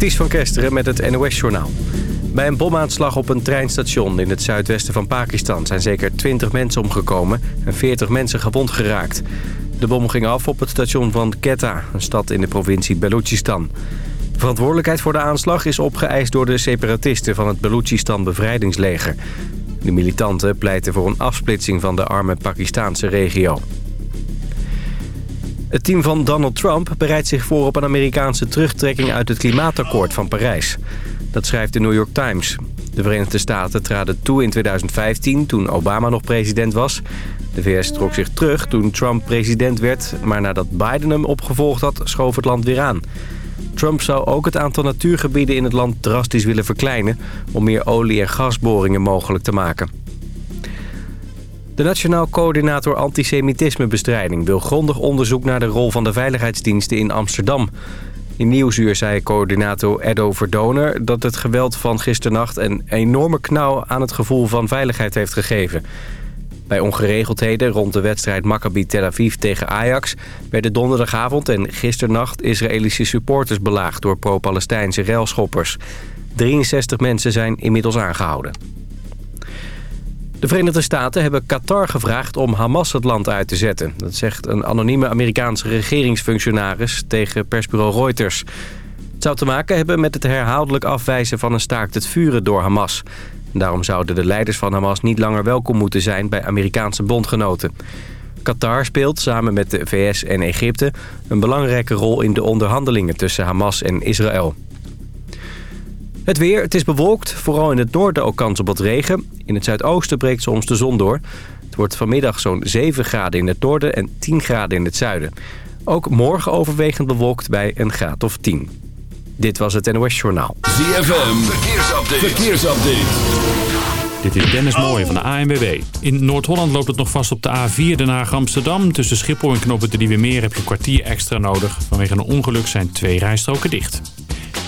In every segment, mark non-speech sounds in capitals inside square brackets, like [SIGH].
Ties van Kesteren met het NOS-journaal. Bij een bomaanslag op een treinstation in het zuidwesten van Pakistan... zijn zeker 20 mensen omgekomen en 40 mensen gewond geraakt. De bom ging af op het station van Quetta, een stad in de provincie Balochistan. De verantwoordelijkheid voor de aanslag is opgeëist door de separatisten... van het Balochistan Bevrijdingsleger. De militanten pleiten voor een afsplitsing van de arme Pakistaanse regio. Het team van Donald Trump bereidt zich voor op een Amerikaanse terugtrekking uit het klimaatakkoord van Parijs. Dat schrijft de New York Times. De Verenigde Staten traden toe in 2015 toen Obama nog president was. De VS trok zich terug toen Trump president werd, maar nadat Biden hem opgevolgd had, schoof het land weer aan. Trump zou ook het aantal natuurgebieden in het land drastisch willen verkleinen... om meer olie- en gasboringen mogelijk te maken. De Nationaal Coördinator Antisemitismebestrijding wil grondig onderzoek naar de rol van de veiligheidsdiensten in Amsterdam. In Nieuwsuur zei coördinator Edo Verdoner dat het geweld van gisternacht een enorme knauw aan het gevoel van veiligheid heeft gegeven. Bij ongeregeldheden rond de wedstrijd Maccabi Tel Aviv tegen Ajax... werden donderdagavond en gisternacht Israëlische supporters belaagd... door pro-Palestijnse railschoppers. 63 mensen zijn inmiddels aangehouden. De Verenigde Staten hebben Qatar gevraagd om Hamas het land uit te zetten. Dat zegt een anonieme Amerikaanse regeringsfunctionaris tegen persbureau Reuters. Het zou te maken hebben met het herhaaldelijk afwijzen van een staakt het vuren door Hamas. Daarom zouden de leiders van Hamas niet langer welkom moeten zijn bij Amerikaanse bondgenoten. Qatar speelt samen met de VS en Egypte een belangrijke rol in de onderhandelingen tussen Hamas en Israël. Het weer, het is bewolkt. Vooral in het noorden ook kans op wat regen. In het zuidoosten breekt soms de zon door. Het wordt vanmiddag zo'n 7 graden in het noorden en 10 graden in het zuiden. Ook morgen overwegend bewolkt bij een graad of 10. Dit was het NOS Journaal. ZFM, verkeersupdate. verkeersupdate. Dit is Dennis Mooij van de ANWB. In Noord-Holland loopt het nog vast op de A4 Den Haag-Amsterdam. Tussen Schiphol en Knoppen de Nieuwe Meer heb je een kwartier extra nodig. Vanwege een ongeluk zijn twee rijstroken dicht.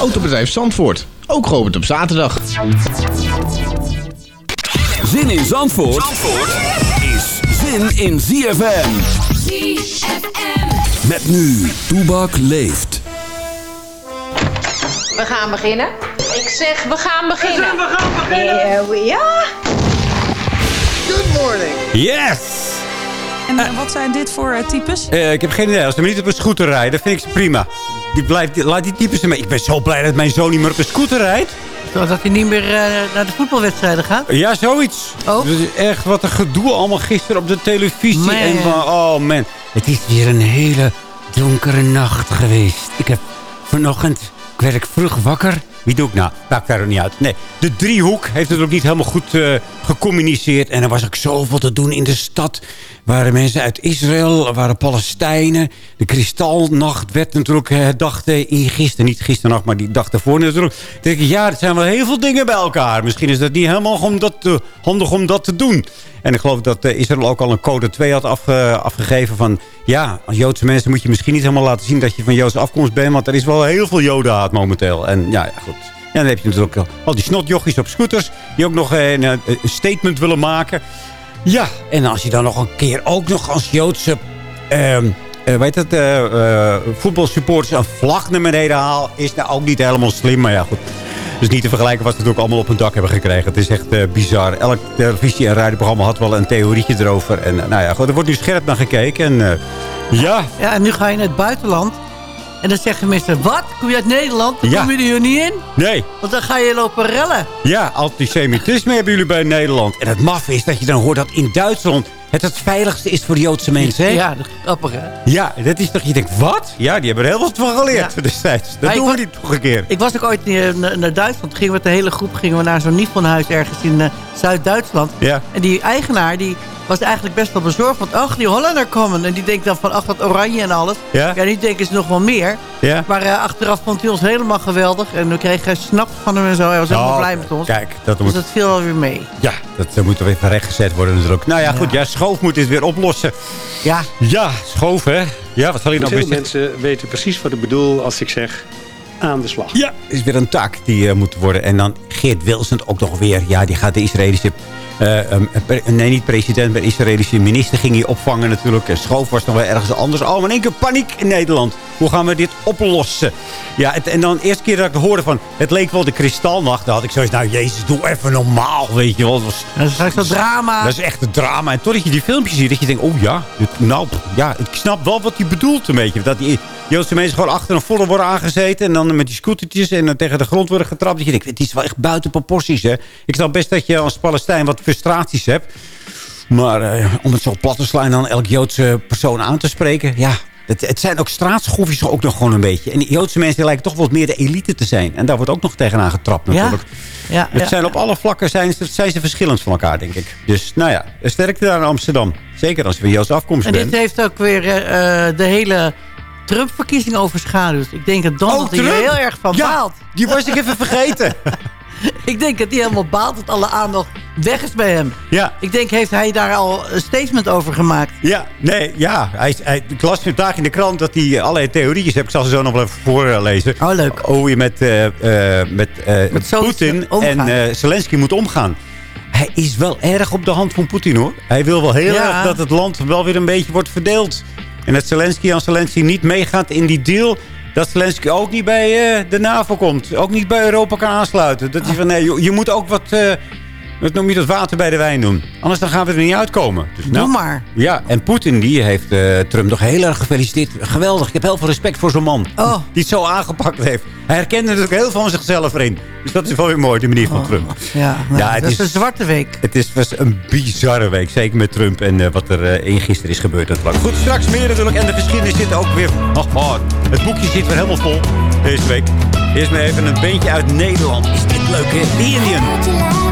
Autobedrijf Zandvoort, ook geopend op zaterdag. Zin in Zandvoort, Zandvoort is zin in ZFM. ZFM. Met nu, Toebak leeft. We gaan beginnen. Ik zeg, we gaan beginnen. We gaan beginnen. Eh, we- ja. Good morning. Yes! En wat zijn dit voor eh, types? Eh, ik heb geen idee. Als ze maar niet op een scooter rijden, vind ik ze prima. Die blijft, laat die types mee. Ik ben zo blij dat mijn zoon niet meer op een scooter rijdt. Zodat hij niet meer eh, naar de voetbalwedstrijden gaat. Ja, zoiets. Oh. Dus echt wat een gedoe allemaal gisteren op de televisie. Man. En van, oh man. Het is weer een hele donkere nacht geweest. Ik heb vanochtend, ik werd vroeg wakker. Wie doe ik nou? Maakt daar ook niet uit. Nee, de driehoek heeft het ook niet helemaal goed eh, gecommuniceerd. En er was ook zoveel te doen in de stad. Waren mensen uit Israël, waren Palestijnen. De kristalnacht werd natuurlijk eh, herdacht eh, in gisteren. Niet gisternacht, maar die dag daarvoor natuurlijk. Dan denk ik, ja, er zijn wel heel veel dingen bij elkaar. Misschien is dat niet helemaal om dat, handig om dat te doen. En ik geloof dat eh, Israël ook al een code 2 had afge- afgegeven van... ja, als Joodse mensen moet je misschien niet helemaal laten zien... dat je van Joodse afkomst bent, want er is wel heel veel jodenhaat momenteel. En ja, ja goed. Ja, dan heb je natuurlijk al- die snotjochies op scooters... die ook nog eh, een statement willen maken. Ja, en als je dan nog een keer ook nog als Joodse... ehm eh, weet het, eh, eh, voetbalsupporters een vlag naar beneden haal... is nou ook niet helemaal slim, maar ja, goed. Dus niet te vergelijken wat ze natuurlijk allemaal op hun dak hebben gekregen. Het is echt eh, bizar. Elk televisie- en radioprogramma had wel een theorietje erover. En nou ja, goed, er wordt nu scherp naar gekeken. En eh, ja, Ja, en nu ga je naar het buitenland. En dan zeggen mensen, wat? Kom je uit Nederland? Dan Ja. kom je er hier niet in. nee. Want dan ga je lopen rellen. Ja, antisemitisme hebben jullie bij Nederland. En het maf is dat je dan hoort dat in Duitsland het het veiligste is voor de Joodse mensen. Hè? Ja, dat is grappig hè. Ja, dat is toch, je denkt, wat? Ja, die hebben er heel wat van geleerd Ja. destijds. Dat Maar doen we niet nog een keer. Ik was ook ooit eh, naar, naar Duitsland. Gingen we met de hele groep gingen we naar zo'n Niflonhuis ergens in eh, Zuid-Duitsland. Ja. En die eigenaar die was eigenlijk best wel bezorgd. Want ach, die Hollander komen. En die denkt dan van, ach, dat oranje en alles. Ja? Ja, nu denken ze nog wel meer. Ja? Maar eh, achteraf vond hij ons helemaal geweldig. En we kregen hij snaps van hem en zo. Hij was helemaal Oh, blij met ons. Kijk, dat Dus moet, dat viel wel weer mee. ja, dat moet er even rechtgezet worden natuurlijk. Nou ja, goed. Ja, Schoof moet dit weer oplossen. Ja, Ja, Schoof, hè. Ja, wat zal je nou Veel mensen weten precies wat ik bedoel als ik zeg aan de slag. Ja, is weer een taak die eh, moet worden. En dan Geert Wilson ook nog weer. Ja, die gaat de Israëlische... eh, pre- nee, niet president, maar Israëlische minister ging hij opvangen natuurlijk. En Schoof was nog wel ergens anders. Oh, maar in één keer paniek in Nederland. Hoe gaan we dit oplossen? Ja, het- en dan de eerste keer dat ik hoorde van... Het leek wel de kristalnacht. Dan had ik zoiets, nou jezus, doe even normaal, weet je wel. Het was, dat is straks dat drama. dat is echt een drama. En totdat je die filmpjes ziet, dat je denkt, oh ja, dit, nou, ja, ik snap wel wat hij bedoelt een beetje. Dat die Joodse mensen gewoon achter een volle worden aangezeten. En dan met die scootertjes en dan tegen de grond worden getrapt. Dat je denkt, het is wel echt buiten proporties, hè. Ik snap best dat je als Palestijn wat frustraties hebt. Maar eh, om het zo plat te slaan en dan elk Joodse persoon aan te spreken, ja... Het, het zijn ook straatschoffies ook nog gewoon een beetje. En die Joodse mensen lijken toch wat meer de elite te zijn. En daar wordt ook nog tegenaan getrapt natuurlijk. Ja, Het ja. zijn op alle vlakken zijn, ze- zijn ze verschillend van elkaar, denk ik. Dus nou ja, sterkte daar in Amsterdam. Zeker als je van Joodse afkomst En bent. dit heeft ook weer eh, eh, de hele Trump-verkiezing overschaduwd. Ik denk dat Donald Oh, Trump? heel erg van baalt. die was ik even vergeten. [LAUGHS] [LAUGHS] Ik denk dat hij helemaal baalt dat alle aandacht weg is bij hem. Ja, Ik denk, heeft hij daar al een statement over gemaakt? ja, nee, ja. Hij, hij, ik las vandaag in de krant dat hij allerlei theorieën heeft. Ik zal ze zo nog wel even voorlezen. Oh, leuk. Hoe je met, eh, eh, met, Met zoiets Poetin en Zelensky moet omgaan. Hij is wel erg op de hand van Poetin, hoor. Hij wil wel heel Ja. erg dat het land wel weer een beetje wordt verdeeld. En dat Zelensky als Zelensky niet meegaat in die deal... dat Zelensky ook niet bij eh, de NAVO komt. Ook niet bij Europa kan aansluiten. Dat hij van, nee, je, je moet ook wat... wat noem je dat water bij de wijn doen. Anders dan gaan we er niet uitkomen. Dus, Doe maar. Ja, en Poetin die heeft eh, Trump nog heel erg gefeliciteerd. Geweldig, ik heb heel veel respect voor zo'n man. Oh. Die het zo aangepakt heeft. Hij herkende natuurlijk heel veel van zichzelf erin. Dus dat is wel weer mooi, de manier van Trump. Ja, nou, Ja, het dat is is- een zwarte week. Het is, was een bizarre week. Zeker met Trump en eh, wat er eh in gisteren is gebeurd. Dat Goed, straks meer natuurlijk. En de geschiedenis zit ook weer... Oh, oh, het boekje zit weer helemaal vol deze week. Eerst maar even een beentje uit Nederland. Is dit leuk, hè? The Indian.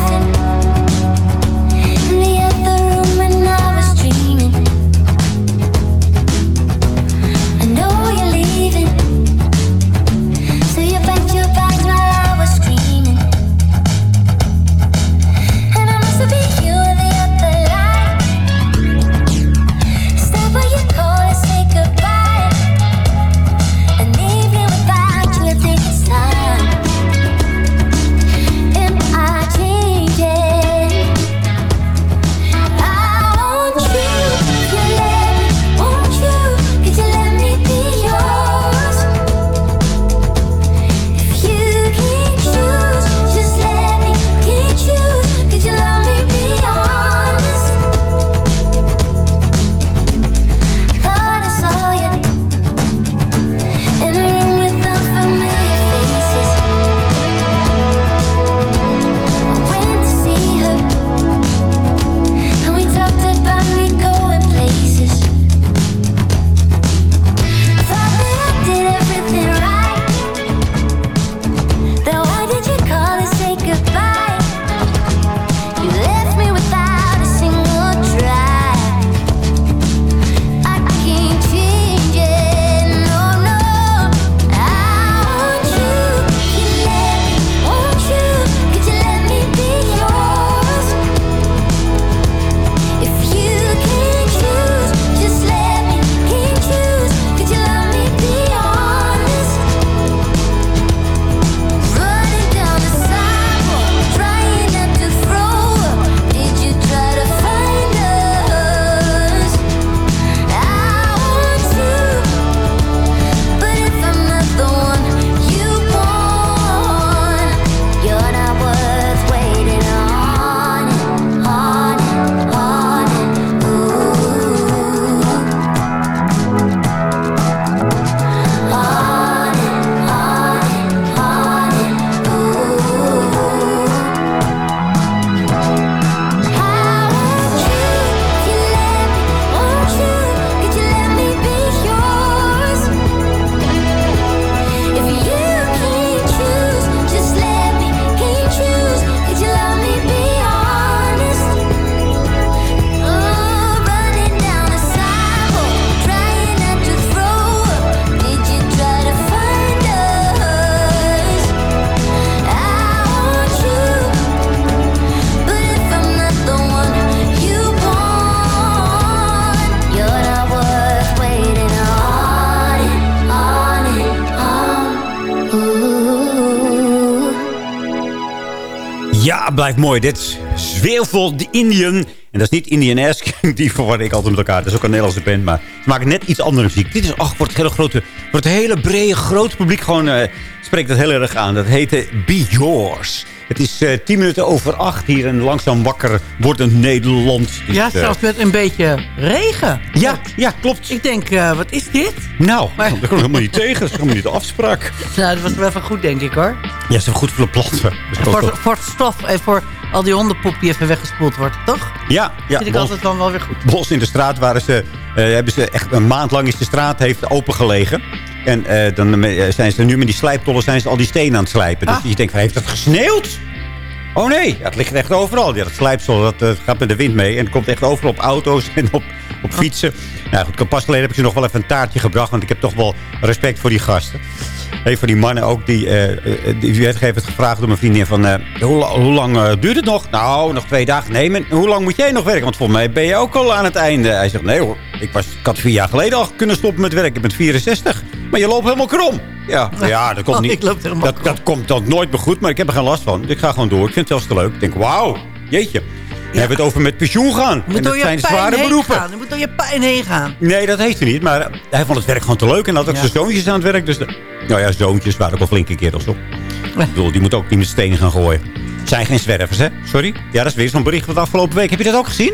Blijft mooi. Dit is Zweefel, de Indian. En dat is niet Indian-esque. [LAUGHS] Die verwar ik altijd met elkaar. Dat is ook een Nederlandse band. Maar ze maken net iets andere muziek. Dit is, ach, voor het hele grote, voor het hele brede, grote publiek gewoon... eh, spreekt dat heel erg aan. Dat heette Be Yours. Het is eh, tien minuten over acht hier in langzaam wakker wordend Nederland. Dus, Ja, eh, zelfs met een beetje regen. ja, ja, klopt. Ik denk, wat is dit? Nou, Maar- [LAUGHS] kom ik helemaal niet tegen. Dat is helemaal niet de afspraak. Nou, dat was wel even goed, denk ik, hoor. Ja, ze zijn goed voor de planten. Dus Voor, voor het stof en voor al die hondenpoep die even weggespoeld wordt, toch? Ja, ja. Vind ik Bos- altijd dan wel weer goed. Bos in de straat waren ze, eh, hebben ze echt een maand lang is de straat heeft opengelegen. En eh, dan eh, zijn ze nu met die slijptollen zijn ze al die stenen aan het slijpen. Dus Ah. je denkt, van, heeft het gesneeuwd? Oh nee, ja, het ligt echt overal. Ja, dat slijpsel dat, gaat met de wind mee. En het komt echt overal op auto's [LAUGHS] en op, op fietsen. Nou goed, pas geleden heb ik ze nog wel even een taartje gebracht. Want ik heb toch wel respect voor die gasten. Een van die mannen ook, die, eh, die, heeft heeft gevraagd door mijn vriendin van... eh, hoe, hoe lang duurt het nog? Nou, nog twee dagen. Nee, maar hoe lang moet jij nog werken? Want volgens mij ben je ook al aan het einde. Hij zegt, nee hoor, ik, was, ik had vier jaar geleden al kunnen stoppen met werken. Ik ben 64. Maar je loopt helemaal krom. Ja, ja dat komt Oh, niet. dat, krom. dat komt dan nooit meer goed, maar ik heb er geen last van. Ik ga gewoon door. Ik vind het zelfs te leuk. Ik denk, wauw, jeetje. We hebben het over met pensioen gaan. En moet door dat zijn zware beroepen. gaan. Je moet door je pijn heen gaan. Nee, dat heeft hij niet. Maar hij vond het werk gewoon te leuk. En had ook zijn zoontjes aan het werk. Dus nou ja, zoontjes waren ook al flinke kerels op. Ik bedoel, die moeten ook niet met stenen gaan gooien. Het zijn geen zwervers, hè? Sorry. Ja, dat is weer zo'n bericht van de afgelopen week. Heb je dat ook gezien?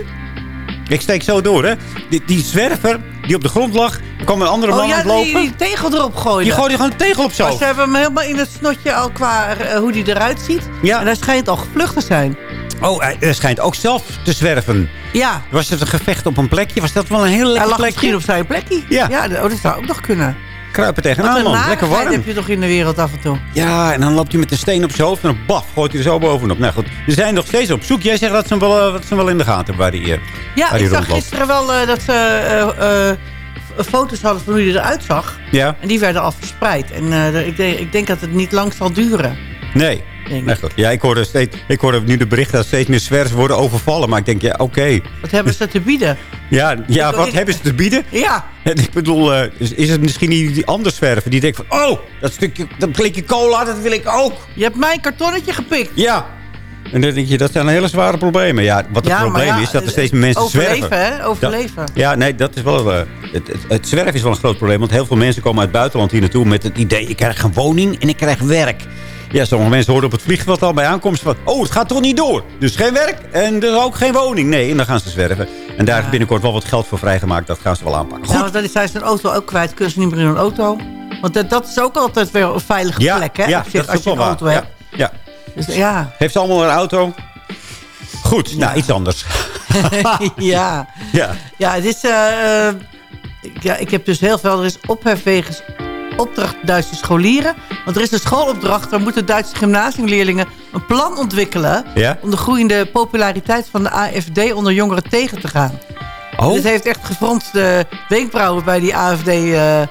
Ik steek zo door, hè? Die, die zwerver die op de grond lag. Kwam een andere man Oh aan ja, het lopen. die, die tegel erop gooien. Die gooide gewoon een tegel op zo. Maar ze hebben hem helemaal in het snotje al qua eh, hoe die eruit ziet. Ja. En hij schijnt al gevlucht te zijn. Oh, hij hij schijnt ook zelf te zwerven. Ja. Was het een gevecht op een plekje? Was dat wel een heel Hij lekker lag plekje? misschien op zijn plekje. Ja. ja oh, dat zou ook nog kunnen. Kruipen tegenaan, man. Lekker warm. heb je toch in de wereld af en toe. Ja, en dan loopt hij met een steen op zijn hoofd en dan baf, gooit hij er zo bovenop. Nou goed, we zijn nog steeds op zoek. Jij zegt dat ze hem wel, eh, dat ze hem wel in de gaten hebben waar hij, eh, Ja, waar hij ik zag gisteren wel eh, dat ze foto's hadden van hoe hij eruit zag. Ja? En die werden al verspreid. En ik, denk, ik denk dat het niet lang zal duren. Nee. Denk ik. Ja, ik hoorde, steeds, ik hoorde nu de berichten dat steeds meer zwervers worden overvallen. Maar ik denk, ja, oké. Wat hebben ze te bieden? Ja, ja wat ik- hebben ze te bieden? Ja, En ik bedoel, eh, is, is het misschien die, die andere zwerver die denkt van... Oh, dat stukje, dat blikje cola, dat wil ik ook. je hebt mijn kartonnetje gepikt. Ja. En dan denk je, dat zijn hele zware problemen. Ja, wat het Ja, probleem ja, is, dat er steeds meer mensen overleven, zwerven. hè? Overleven. Ja, nee, dat is wel... eh, het, het, het zwerven is wel een groot probleem. Want heel veel mensen komen uit het buitenland hier naartoe... met het idee, ik krijg een woning en ik krijg werk. Ja, sommige mensen hoorden op het vliegveld al bij aankomst van... oh, het gaat toch niet door. Dus geen werk en dus ook geen woning. Nee, en dan gaan ze zwerven. En daar is binnenkort wel wat geld voor vrijgemaakt. Dat gaan ze wel aanpakken. Ja, Goed. want dan zijn ze een auto ook kwijt. Kunnen ze niet meer in een auto. Want dat, dat is ook altijd weer een veilige Ja, plek, hè? ja op zich, dat is als ook je wel een auto Ja, hebt. ja. Dus, ja. Heeft ze allemaal een auto? Goed, nou, iets anders. [LAUGHS] ja. Ja. Ja, het is... eh, eh, ik- ja, ik heb dus heel veel... Er is ophef wegens opdracht Duitse scholieren. Want er is een schoolopdracht. Daar moeten Duitse gymnasiumleerlingen een plan ontwikkelen... Ja? om de groeiende populariteit van de AFD onder jongeren tegen te gaan. Oh, Dit heeft echt gefronste wenkbrauwen bij die AFD eh, eh,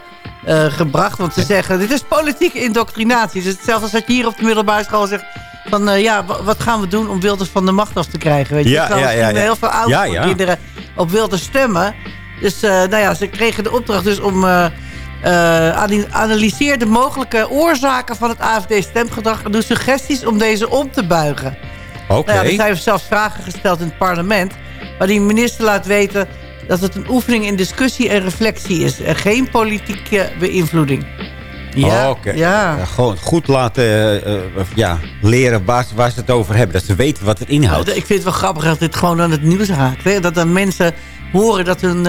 gebracht. Want ze zeggen, dit is politieke indoctrinatie. Dus hetzelfde als dat je hier op de middelbare school zegt... van eh, ja, wa- wat gaan we doen om Wilders van de macht af te krijgen? Weet je? Ja, ja, ja, misschien ja. heel veel ouders kinderen op Wilders stemmen. Dus nou ja, ze kregen de opdracht dus om... ani- analyseer de mogelijke oorzaken van het AFD-stemgedrag... en doe suggesties om deze om te buigen. oké. Nou ja, er zijn zelfs vragen gesteld in het parlement... waar die minister laat weten dat het een oefening in discussie en reflectie is... en geen politieke beïnvloeding. Ja, oké. ja. Ja, gewoon goed laten eh, eh, ja, leren waar, ze- waar ze het over hebben. Dat ze weten wat het inhoudt. Ik vind het wel grappig dat dit gewoon aan het nieuws raakt. Hè? Dat dan mensen horen dat hun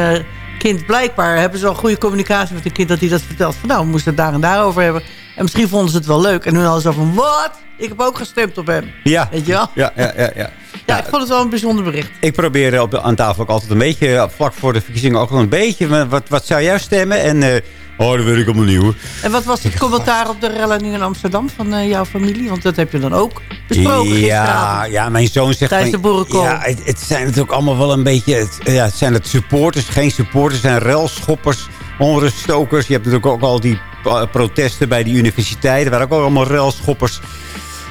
kind blijkbaar... hebben ze al goede communicatie met hun kind... dat hij dat vertelt van nou, we moesten het daar en daarover hebben. En misschien vonden ze het wel leuk. En nu al zo van, wat? Ik heb ook gestemd op hem. ja. Weet je wel? Ja, ja, ja, ja. [LAUGHS] Ja, ik vond het wel een bijzonder bericht. Ik probeer op, aan tafel ook altijd een beetje, eh, vlak voor de verkiezingen, ook wel een beetje, eh, wat, wat zou jij stemmen? En, eh, oh, dat weet ik allemaal niet hoor. En wat was het commentaar op de rellen nu in Amsterdam van eh, jouw familie? Want dat heb je dan ook besproken Ja, gisteravond. ja, mijn zoon zegt... Tijdens de boerenkool. Ja, het, het zijn natuurlijk allemaal wel een beetje... Het, ja, het zijn het supporters, geen supporters. Het zijn relschoppers, onruststokers. Je hebt natuurlijk ook al die eh, protesten bij die universiteiten. waar ook allemaal relschoppers.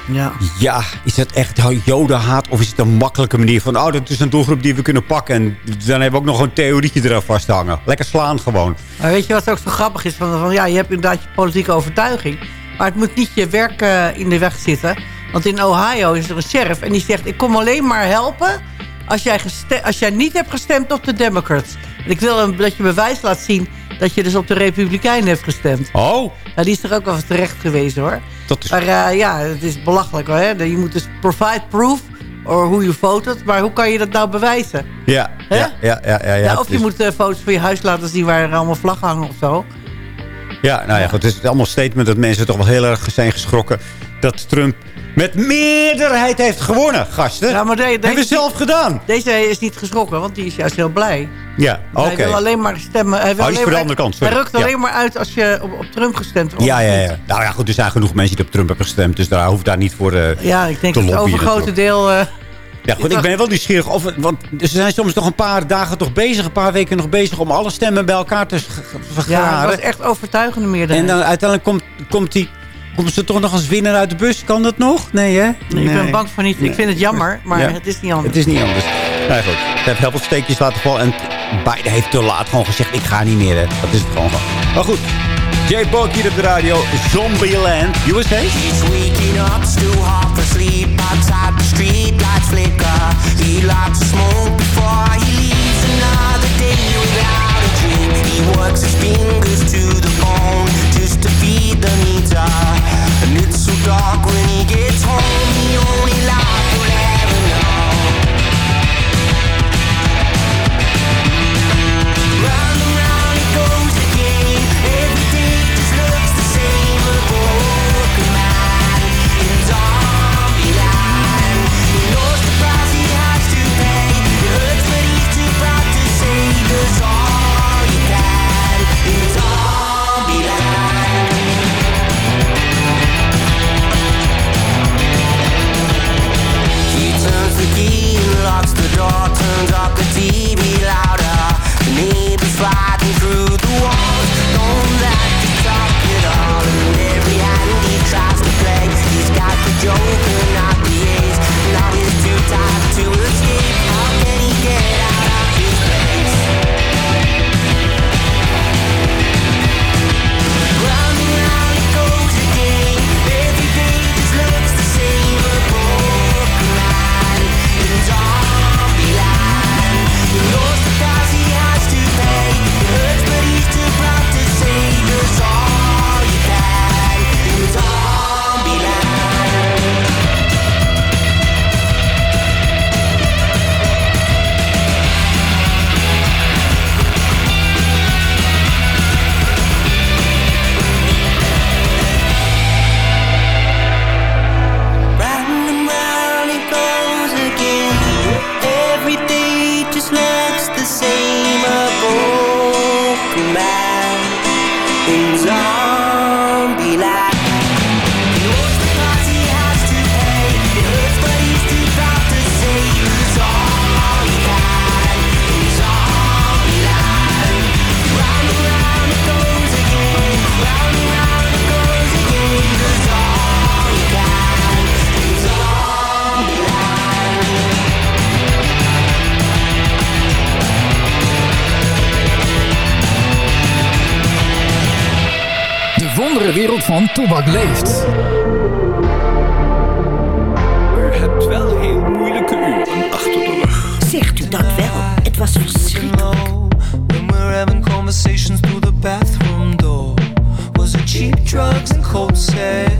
Ja. Ja, is dat echt jodenhaat? Of is het een makkelijke manier van... oh, dat is een doelgroep die we kunnen pakken. En dan hebben we ook nog een theorietje eraan vasthangen. Lekker slaan gewoon. Maar weet je wat ook zo grappig is? Van, van, ja, je hebt inderdaad je politieke overtuiging. Maar het moet niet je werk eh, in de weg zitten. Want in Ohio is er een sheriff en die zegt... ik kom alleen maar helpen als jij, als jij niet hebt gestemd op de Democrats. En ik wil een- dat je bewijs laat zien dat je dus op de Republikeinen hebt gestemd. Oh, Nou, die is er ook wel terecht geweest hoor. dat is... Maar eh, ja, het is belachelijk hoor. Hè? Je moet dus provide proof or hoe je foto't. Maar hoe kan je dat nou bewijzen? Ja, ja, ja, ja, ja, Ja, het of je is- moet eh, foto's van je huis laten zien waar er allemaal vlaggen hangen of zo. Ja, nou ja, goed. Het is allemaal statement dat mensen toch wel heel erg zijn geschrokken... dat Trump met meerderheid heeft gewonnen, gasten. Ja, maar de- Hebben we zelf gedaan. deze is niet geschrokken, want die is juist heel blij. Ja, oké. Hij wil alleen maar stemmen. Hij, wil Oh, is voor de andere kant, Hij rukt Ja. alleen maar uit als je op, op Trump gestemd wordt. Ja, ja, ja. Nou ja, goed, er zijn genoeg mensen die op Trump hebben gestemd. Dus daar hoeft daar niet voor eh, Ja, ik denk dat het overgrote deel... eh, Ja, goed, [LAUGHS] ik ben wel nieuwsgierig. Of, want ze zijn soms nog een paar dagen toch bezig, een paar weken nog bezig... om alle stemmen bij elkaar te sch- ja, vergaren. was echt overtuigende meerderheid. en dan uiteindelijk komt, komt, die, komt ze toch nog als winnaar uit de bus. Kan dat nog? Nee, hè? Nee, Ik ben bang voor niet. Ik vind het jammer, maar Ja. het is niet anders. Het is niet anders. Nou goed, ze heeft heel veel steekjes laten vallen. En Biden heeft te laat gewoon gezegd, ik ga niet meer. Hè. Dat is het gewoon. gewoon. Maar goed, Jay Bok hier op de radio. Zombieland, USA. He's waking up, still half asleep outside the street lights flicker. He likes to smoke before he leaves another day without a dream. He works his fingers to the bone the meter. And it's so dark when he gets home, the only wereld van Toebak leeft. U hebt wel heel moeilijke uren achter de rug. Zegt u dat wel? Het was verschrikkelijk. When we're having conversations through the bathroom door. Was it cheap drugs and cold sex?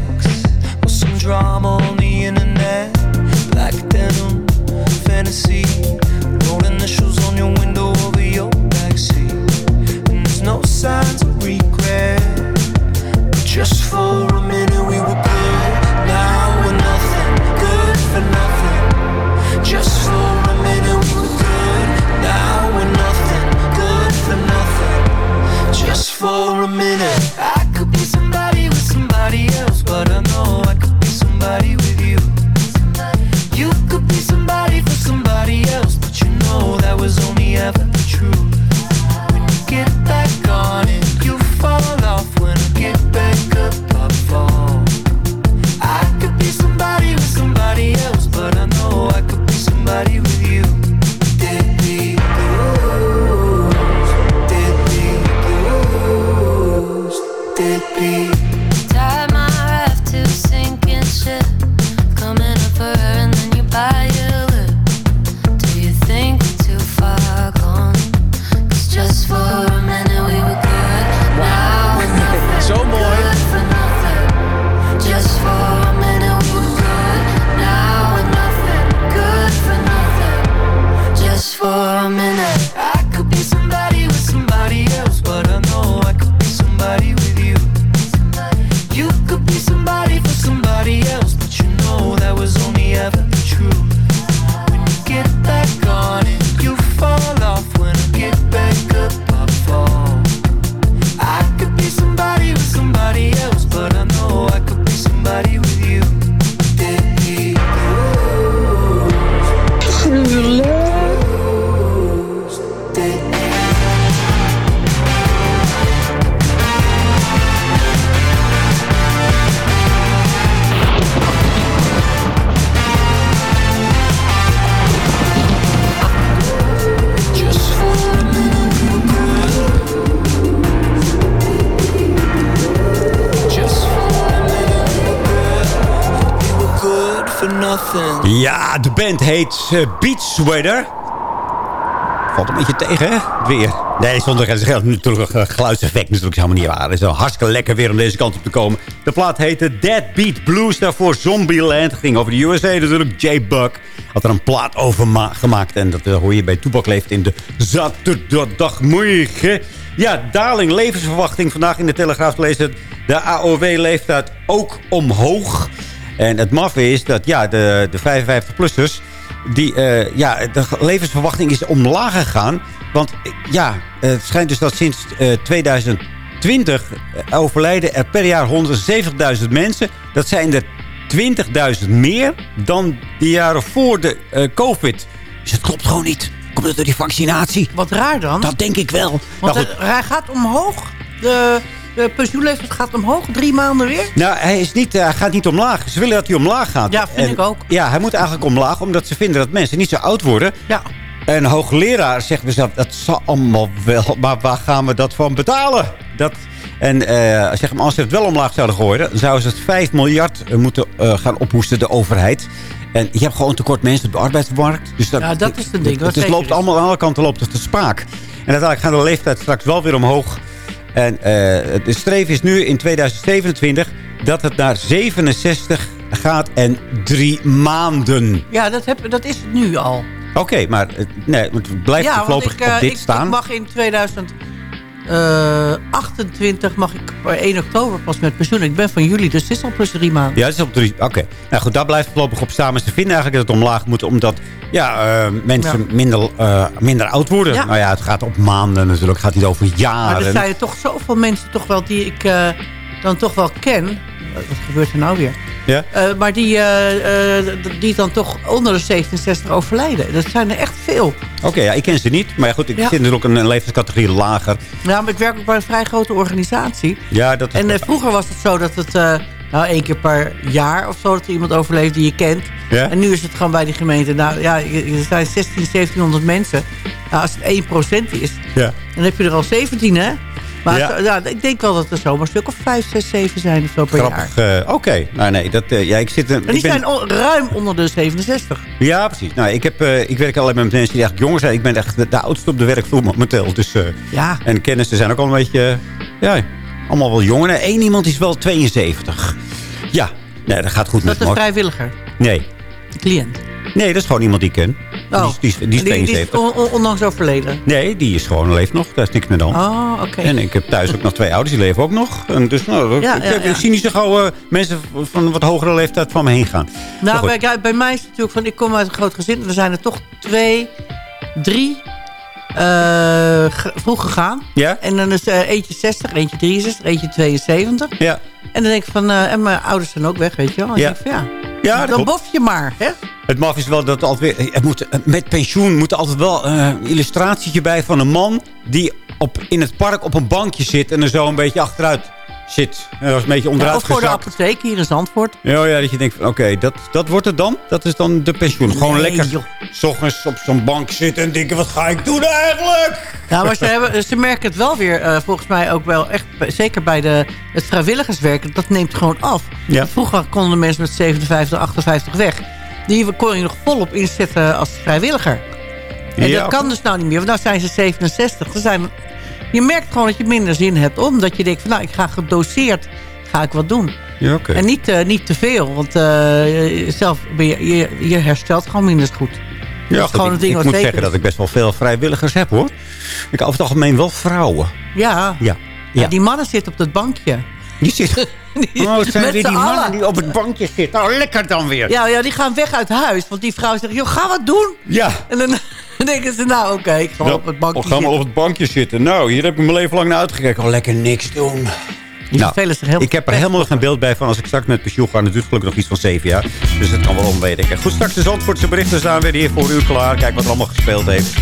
Band heet uh, Beach Sweater. Valt een beetje tegen, hè? Het weer. Nee, zonder het is natuurlijk een geluidseffect natuurlijk helemaal niet waar. Het is wel hartstikke lekker weer om deze kant op te komen. De plaat heette Dead Beat Blues, daarvoor Zombieland. Het ging over de USA natuurlijk. J-Buck had er een plaat over gemaakt. En dat uh, hoor je bij Toebak Leeft in de zaterdagmorgen. Ja, daling levensverwachting. Vandaag in de Telegraaf lezen de AOW-leeftijd ook omhoog. En het maffe is dat ja, de, de 55-plussers... Die, uh, ja, de levensverwachting is omlaag gegaan. Want ja, het schijnt dus dat sinds uh, 2020 overlijden er per jaar 170.000 mensen. Dat zijn er 20.000 meer dan de jaren voor de uh, COVID. Dus het klopt gewoon niet. Komt het door die vaccinatie? Wat raar dan. Dat denk ik wel. Want nou, hij gaat omhoog. De, de pensioenleeftijd gaat omhoog. Drie maanden weer. Nou, hij, is niet, hij gaat niet omlaag. Ze willen dat hij omlaag gaat. Ja, vind en, ik ook. Ja, hij moet eigenlijk omlaag. Omdat ze vinden dat mensen niet zo oud worden. Ja. En hoogleraar zegt mezelf, dat zal allemaal wel. Maar waar gaan we dat van betalen? Dat... En uh, zeg maar, als ze het wel omlaag zouden gooien... dan zouden ze het 5 miljard moeten uh, gaan ophoesten, de overheid. En je hebt gewoon tekort mensen op de arbeidsmarkt. Dus dat, ja, dat is het ding. Het dus loopt allemaal aan alle kanten loopt het te spaak. En uiteindelijk gaat de leeftijd straks wel weer omhoog. En uh, de streven is nu in 2027 dat het naar 67 gaat en drie maanden. Ja, dat, heb, dat is het nu al. Oké, okay, maar nee, het blijft ja, voorlopig ik, uh, op dit ik, staan. Ik mag in 2028 mag ik per 1 oktober pas met pensioen. Ik ben van juli, dus het is al plus drie maanden. Ja, het is op drie. Oké. Nou goed, daar blijft voorlopig op staan. Maar ze vinden eigenlijk dat het omlaag moet. Omdat ja, uh, mensen ja. Minder, uh, minder oud worden. Ja. Nou ja, het gaat op maanden natuurlijk. Het gaat niet over jaren. Maar er zijn toch zoveel mensen toch wel die ik dan toch wel ken. Wat gebeurt er nou weer? Ja? Uh, maar die, uh, uh, die dan toch onder de 67 overlijden. Dat zijn er echt veel. Oké, okay, ja, ik ken ze niet. Maar goed, ik ja. zit natuurlijk een, een levenscategorie lager. Ja, maar ik werk ook bij een vrij grote organisatie. Ja, dat is en vroeger was het zo dat het nou één keer per jaar of zo... dat er iemand overleeft die je kent. Ja? En nu is het gewoon bij die gemeente. Nou ja, er zijn 16, 1700 mensen. Nou, als het 1% is, ja. dan heb je er al 17, hè? Maar Ja. ja. ik denk wel dat er zomaar een stuk of 5, 6, 7 zijn of zo per jaar. Grappig. eh, Oké, nou nee, dat, eh, ja, ik zit... En die zijn ruim onder de 67. Ja, precies. Nou, ik, heb, eh, ik werk alleen met mensen die eigenlijk jonger zijn. Ik ben echt de, de oudste op de werkvloer momenteel. Dus, eh, Ja. En kennissen zijn ook al een beetje... eh, ja, allemaal wel jonger. Eén iemand is wel 72. Ja, nee, dat gaat goed Is dat met een vrijwilliger? Nee. De cliënt? nee, dat is gewoon iemand die ik ken. Oh. Die, is- die, is- die is En die, die 72. is on- on- onlangs overleden? Nee, die is gewoon leeft nog. Daar is niks meer dan. Oh, oké. En ik heb thuis ook nog twee ouders, die leven ook nog. En dus nou, Ja, ik, ja, heb- ja. ik zie niet zo gauw eh, mensen van wat hogere leeftijd van me heen gaan. Nou, bij, bij mij is het natuurlijk van... Ik kom uit een groot gezin. En er zijn er toch twee, drie eh, vroeg gegaan. Ja? En dan is eh, eentje 60, eentje 63, eentje 72. Ja. En dan denk ik van... en mijn ouders zijn ook weg, weet je wel. En Ja. ik denk van, ja. Ja, dan bof je maar, hè? Het maf is wel dat altijd weer... Het moet, met pensioen moet er altijd wel eh, een illustratietje bij van een man... die op, in het park op een bankje zit en er zo een beetje achteruit En dat is een beetje Ja, onderuit of voor de apotheek hier in Zandvoort. Ja, ja, dat je denkt van oké, dat, dat wordt het dan. Dat is dan de pensioen. Gewoon Nee, lekker joh. s ochtends op zo'n bank zitten en denken... wat ga ik doen eigenlijk? Ja, maar ze, hebben, ze merken het wel weer, eh, volgens mij ook wel echt, zeker bij de, het vrijwilligerswerk, dat neemt gewoon af. Ja. Vroeger konden mensen met 57, 58 weg. Die kon je nog volop inzetten als vrijwilliger. En Ja. dat kan dus nou niet meer, want nou zijn ze 67. Ze zijn, je merkt gewoon dat je minder zin hebt, omdat je denkt van nou, ik ga gedoseerd, ga ik wat doen. Ja. En niet, eh, niet te veel, want eh, zelf ben je, je, je herstelt gewoon minder goed. Ja, dat is goed, gewoon ik, het ding ik wat moet zeker zeggen is. dat ik best wel veel vrijwilligers heb, hoor. Ik over het algemeen wel vrouwen. Ja, Ja. ja. ja. die mannen zitten op dat bankje. Die zit... [LAUGHS] Oh, het zijn weer die mannen die op het bankje zitten. Nou, lekker dan weer. Ja, ja, die gaan weg uit huis. Want die vrouw zegt, joh, ga wat doen. Ja. En dan denken ze, nou oké, ik ga op het bankje ga maar zitten. op het bankje zitten. Nou, hier heb ik mijn leven lang naar uitgekeken. Oh, lekker niks doen. Nou, ik heb er helemaal geen beeld bij van als ik straks met pensioen ga. Dat duurt gelukkig nog iets van zeven jaar. Dus dat kan wel om, weet ik. Goed, straks de Zandvoortse berichten staan weer hier voor u klaar. Kijk wat er allemaal gespeeld heeft.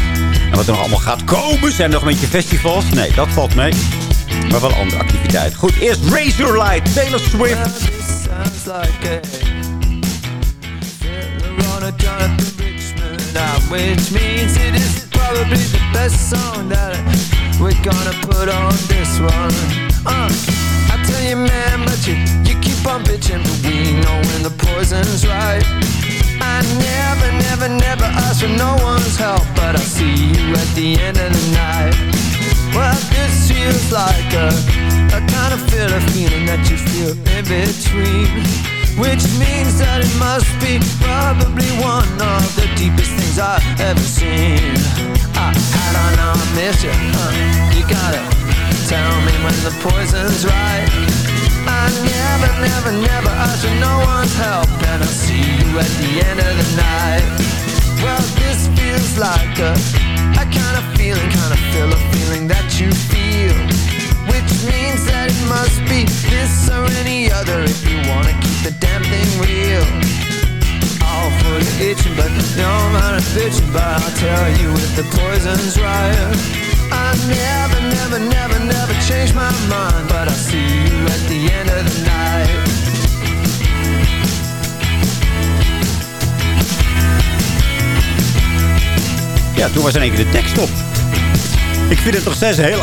En wat er nog allemaal gaat komen. Zijn er nog een beetje festivals? Nee, dat valt mee. Maar wel andere activiteiten. Goed, eerst Razorlight, Taylor Swift. Out, which means it is probably the best song that we're gonna put on this one. Uh, I tell you, man, but you you keep on bitching, but we know when the poison's right. I never, never, never ask for no one's help, but I see you at the end of the night. Well, this feels like a, a kind of feel feeling that you feel in between. Which means that it must be probably one of the deepest things I've ever seen. I, I don't know, I miss you. Huh? You gotta tell me when the poison's right. I never, never, never ask for no one's help, and I see you at the end of the night. Well, this feels like a, a kind of feeling, kind of feel a feeling that you feel. Which means that it must be this or any other if you wanna keep the damn thing real. All for the itching, but no amount of bitching, but I'll tell you if the poison's right. I never, never, never, never change my mind, but I see you at the end of the night. Ja, toen was in één keer de tekst op. Ik vind het nog steeds een heel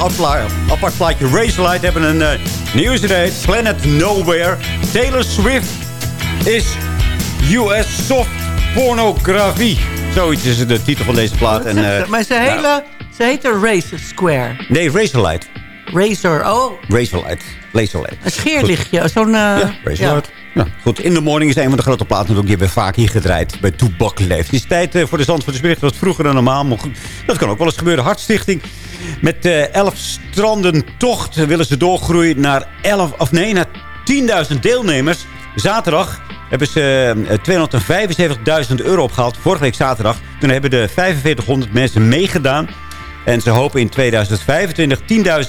apart, plaatje. Razorlight hebben een uh, nieuws idee. Planet Nowhere. Taylor Swift is US soft pornografie. Zoiets is de titel van deze plaat. En, uh, maar ze, hele, nou, ze heet een Razor Square. Nee, Razorlight. Razor, oh. Razorlight. Laserlight. Een scheerlichtje, zo'n... Uh, ja, Razorlight. Ja. Ja, goed. In the Morning is een van de grote platen natuurlijk. Die hebben we vaak hier gedraaid bij Toebak Leeft. Het is tijd voor de Zandvoortse bericht. Wat vroeger dan normaal. Maar goed, dat kan ook wel eens gebeuren. Hartstichting. Met uh, 11 stranden tocht willen ze doorgroeien naar 11, of nee, naar 10.000 deelnemers. Zaterdag hebben ze 275.000 euro opgehaald. Vorige week zaterdag. Toen hebben de 4500 mensen meegedaan. En ze hopen in 2025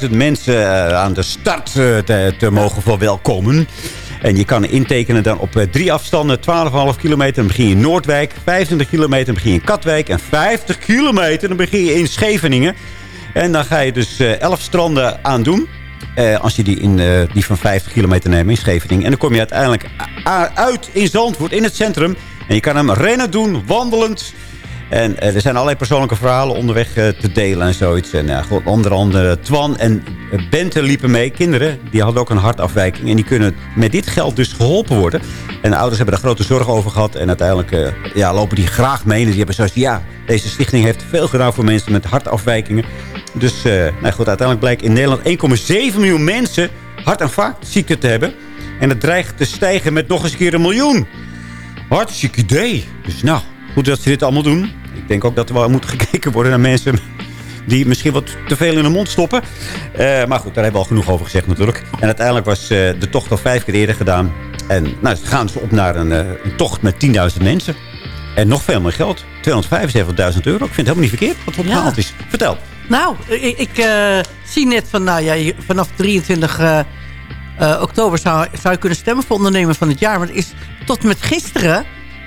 10.000 mensen aan de start te, te mogen verwelkomen. En je kan intekenen dan op drie afstanden. 12,5 kilometer, dan begin je in Noordwijk. 25 kilometer, dan begin je in Katwijk. En 50 kilometer, dan begin je in Scheveningen. En dan ga je dus 11 stranden aan doen. Uh, als je die, in, uh, die van 50 kilometer neemt in Scheveningen. En dan kom je uiteindelijk uit in Zandvoort, in het centrum. En je kan hem rennen doen, wandelend. En uh, er zijn allerlei persoonlijke verhalen onderweg te delen en zoiets. En goed, onder andere Twan en Bente liepen mee. Kinderen, die hadden ook een hartafwijking. En die kunnen met dit geld dus geholpen worden. En de ouders hebben daar grote zorgen over gehad. En uiteindelijk ja, lopen die graag mee. En die hebben zoiets ja, deze stichting heeft veel gedaan voor mensen met hartafwijkingen. Dus nou goed, uiteindelijk blijkt in Nederland 1,7 miljoen mensen hart- en vaatziekten te hebben. En het dreigt te stijgen met nog eens een keer een miljoen. Hartstikke idee. Dus nou, goed dat ze dit allemaal doen. Ik denk ook dat er wel moet gekeken worden naar mensen die misschien wat te veel in de mond stoppen. Uh, maar goed, daar hebben we al genoeg over gezegd natuurlijk. En uiteindelijk was uh, de tocht al vijf keer eerder gedaan. En nou, ze gaan dus op naar een, een tocht met 10.000 mensen. En nog veel meer geld. 275.000 euro. Ik vind het helemaal niet verkeerd wat opgehaald ja. is. Vertel. Nou, ik, ik zie net van, nou ja, vanaf 23 uh, uh, oktober zou, zou je kunnen stemmen voor ondernemer van het jaar. Maar het is tot met gisteren,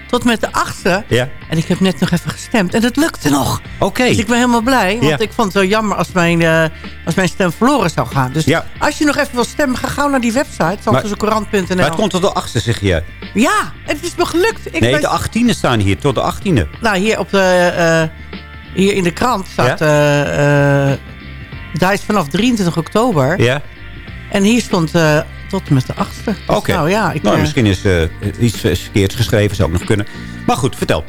tot met de 8e. Ja. En ik heb net nog even gestemd. En het lukte nog. Oké. Okay. Dus ik ben helemaal blij. Want ja. ik vond het zo jammer als mijn, uh, als mijn stem verloren zou gaan. Dus ja. als je nog even wil stemmen, ga gauw naar die website. Zandvoortsecourant.nl Maar het komt tot de 8e, zeg je. Ja, het is me gelukt. Ik nee, ben... de 18e staan hier. Tot de 18e. Nou, hier op de... Uh, hier in de krant staat... Ja? Uh, uh, daar is vanaf 23 oktober. Ja. En hier stond tot met de 8e. Dus Oké. Okay. Nou, ja, ik, nou, misschien is iets verkeerd geschreven. Zou ook nog kunnen. Maar goed, vertel.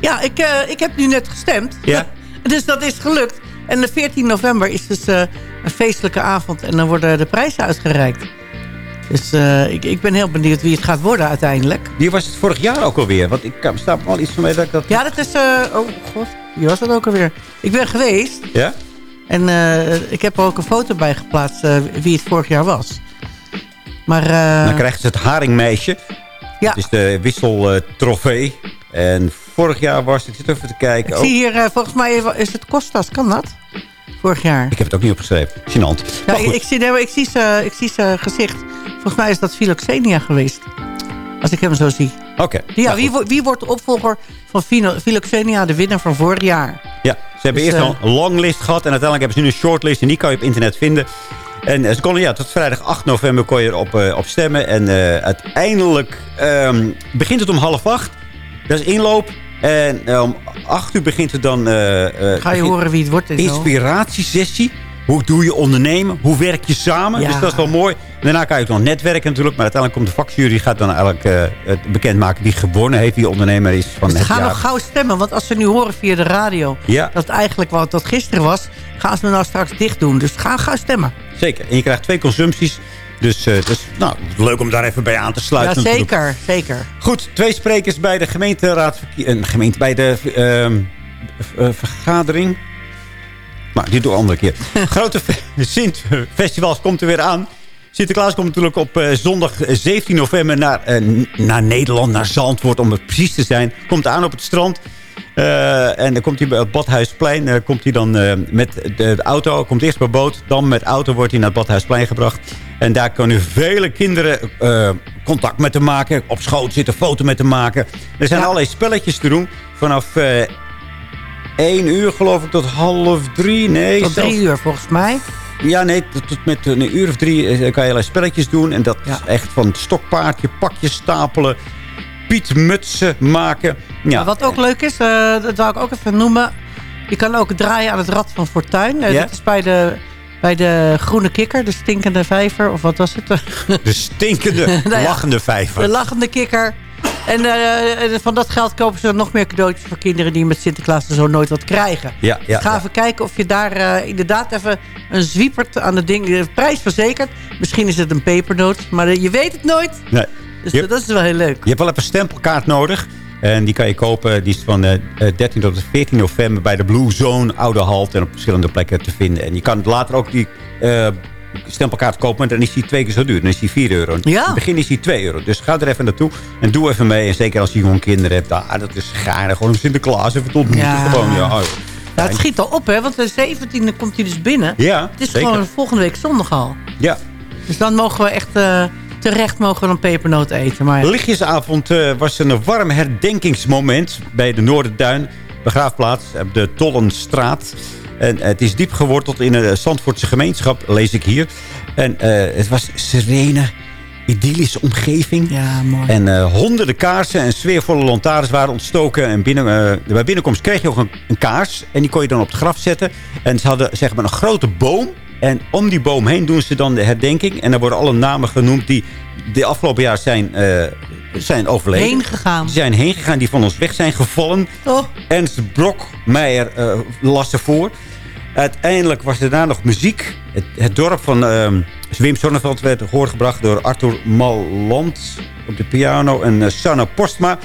Ja, ik, ik heb nu net gestemd. Ja. dus dat is gelukt. En de 14 november is dus een feestelijke avond. En dan worden de prijzen uitgereikt. Dus uh, ik, ik ben heel benieuwd wie het gaat worden uiteindelijk. Wie was het vorig jaar ook alweer? Want ik sta wel iets van mij dat ik dat... Ja, dat is... Uh, oh god, wie was dat ook alweer? Ik ben geweest. Ja? En uh, ik heb er ook een foto bij geplaatst wie het vorig jaar was. Maar... Dan krijgen ze het haringmeisje. Ja. Het is de wisseltrofee. en vorig jaar was het... Ik zit even te kijken. Ik zie hier, volgens mij is het Kostas. Kan dat? Vorig jaar. Ik heb het ook niet opgeschreven. Gênant. Ja, ik, ik, zie, ik, zie ze, ik zie ze gezicht. Volgens mij is dat Philoxenia geweest. Als ik hem zo zie. Oké. Okay, ja, wie, wie, wordt de opvolger van Philoxenia, de winnaar van vorig jaar? Ja, ze hebben dus, eerst al een longlist gehad. En uiteindelijk hebben ze nu een shortlist. En die kan je op internet vinden. En ze konden, ja, tot vrijdag 8 november kon je erop uh, op stemmen. En uh, uiteindelijk um, begint het om half acht. Dat is inloop. En uh, om 8 uur begint het dan... Ga je horen wie het wordt. Inspiratiesessie. Hoe doe je ondernemen? Hoe werk je samen? Ja. Dus dat is wel mooi. Daarna kan je ook nog netwerken natuurlijk. Maar uiteindelijk komt de vakjury gaat dan eigenlijk eh, het bekendmaken die gewonnen heeft. Die ondernemer is van Dus het jaar. nog gauw stemmen. Want als ze nu horen via de radio... Ja. dat het eigenlijk wat dat gisteren was... gaan ze nou straks dicht doen. Dus ga gauw stemmen. Zeker. En je krijgt twee consumpties. Dus eh dus, nou, leuk om daar even bij aan te Ja, sluiten. natuurlijk. zeker. Zeker. Goed, twee sprekers bij de gemeenteraad, een gemeente bij de ehm, eh, vergadering. Maar dit doe ik een andere keer. [LAUGHS] Grote fe- Sint-festivals komt er weer aan. Sinterklaas komt natuurlijk op eh, zondag eh, 17 november naar, eh, naar Nederland, naar Zandvoort, om het precies te zijn. Komt aan op het strand. Eh, en dan komt hij bij het Badhuisplein. eh, komt hij dan eh, met de, auto. Komt eerst per boot. Dan met auto wordt hij naar het Badhuisplein gebracht. En daar kunnen vele kinderen contact met hem maken. Op schoot zitten, foto met hem maken. Er zijn allerlei spelletjes te doen. Vanaf eh 1 uur geloof ik tot half drie. Nee, Tot zelfs- drie uur volgens mij. ja, nee, tot, met een uur of drie kan je allerlei spelletjes doen. En dat is echt van stokpaardje, pakjes stapelen, pietmutsen maken. Ja, wat ook leuk is, eh, dat wou ik ook even noemen. Je kan ook draaien aan het Rad van Fortuin. Eh. Dat is bij de, bij de Groene Kikker, de stinkende vijver. Of wat was het? [LAUGHS] de stinkende, [LAUGHS] Nou ja, lachende vijver. De lachende kikker. En eh, en van dat geld kopen ze nog meer cadeautjes voor kinderen... die met Sinterklaas er zo nooit wat krijgen. Ja, ja, Dus ga ja. even kijken of je daar inderdaad even een zwiepert aan de ding... De prijs verzekerd. Misschien is het een pepernoot, maar je weet het nooit. Nee. Dus Je- eh, dat is wel heel leuk. Je hebt wel even een stempelkaart nodig. En die kan je kopen. Die is van eh, eh, 13 tot 14 november bij de Blue Zone Oude Halt. En op verschillende plekken te vinden. En je kan later ook die eh, stempelkaart kopen. Maar dan is die twee keer zo duur. Dan is die 4 euro. In het begin is die 2 euro. Dus ga er even naartoe. En doe even mee. En zeker als je gewoon kinderen hebt. Ah, dat is geinig. Gewoon om Sinterklaas even te ontmoeten. Ja. Gewoon, ja. oh, Ja, het schiet al op, hè? Want de 17e komt hij dus binnen. Ja, Het is zeker. gewoon volgende week zondag al. Ja. Dus dan mogen we echt eh, terecht mogen we een pepernoot eten. Maar. Lichtjesavond eh, was een warm herdenkingsmoment bij de Noorderduin begraafplaats op de Tollenstraat. En het is diep geworteld in een Zandvoortse gemeenschap, lees ik hier. En eh, het was serene, idyllische omgeving. Ja, mooi. En eh, honderden kaarsen en sfeervolle lantaarns waren ontstoken. En binnen, bij binnenkomst kreeg je ook een, een kaars. En die kon je dan op het graf zetten. En ze hadden zeg maar een grote boom. En om die boom heen doen ze dan de herdenking. En dan worden alle namen genoemd die de afgelopen jaar zijn, eh, zijn overleden. Heen gegaan. Die zijn heen gegaan, die van ons weg zijn gevallen. Oh. Ernst Brokmeijer eh las ervoor. Uiteindelijk was er daarna nog muziek. Het, het dorp van ehm, Wim Sonneveld werd gehoorgebracht door Arthur Malland op de piano en uh, Sanna Postma.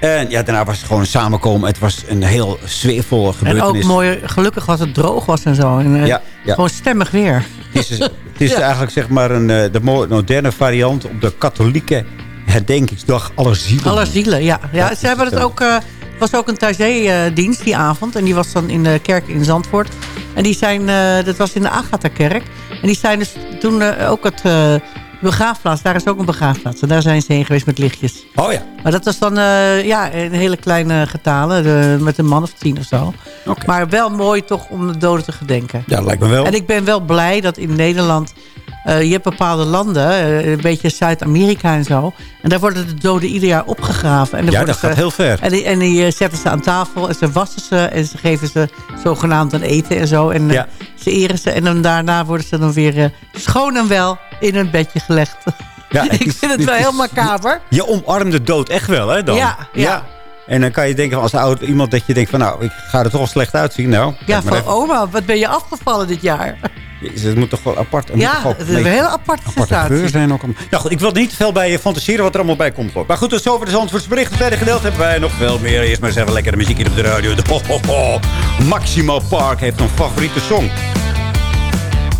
En ja, daarna was het gewoon een samenkomen. Het was een heel sfeervolle En gebeurtenis. ook mooi, gelukkig was het droog was en zo. En, eh, Ja, ja. Gewoon stemmig weer. Het is, het [LAUGHS] is eigenlijk zeg maar een, eh, de mo- moderne variant op de katholieke herdenkingsdag aller zielen. Aller zielen, ja. ja ze hebben het ook... eh, was ook een thuisdienst die avond. En die was dan in de kerk in Zandvoort. En die zijn... dat was in de Agatha-kerk. En die zijn dus toen ook het... begraafplaats, daar is ook een begraafplaats. En daar zijn ze heen geweest met lichtjes. Oh ja. Maar dat was dan eh, ja, een hele kleine getalen. de- met een man of tien of zo. Maar wel mooi toch om de doden te gedenken. Ja, lijkt me wel. En ik ben wel blij dat in Nederland... eh, je hebt bepaalde landen, eh, een beetje Zuid-Amerika en zo. En daar worden de doden ieder jaar opgegraven. En Ja, dat gaat heel ver. En die, en die zetten ze aan tafel en ze wassen ze. En ze geven ze zogenaamd een eten en zo. En Ja. Ze eren ze. En dan daarna worden ze dan weer eh, schoon en wel in hun bedje gelegd. Ja, [LAUGHS] het ik is- vind het het wel is- heel macaber. Je omarmt de dood echt wel, hè, dan? Ja, ja. En dan kan je denken, als oud iemand dat je denkt van... nou, ik ga er toch wel slecht uitzien. Nou, Ja, van even. oma, wat ben je afgevallen dit jaar? Jezus, Het moet toch wel apart... het Ja, het is een hele aparte aparte geur zijn ook. Ja, goed, ik wil niet te veel bij je fantaseren wat er allemaal bij komt. hoor. Maar goed, tot zover de Zandvoorts bericht. Het tweede gedeelte hebben wij nog veel meer. Eerst maar eens even lekkere muziek hier op de radio. Ho, ho, ho. Maximal Park heeft een favoriete song.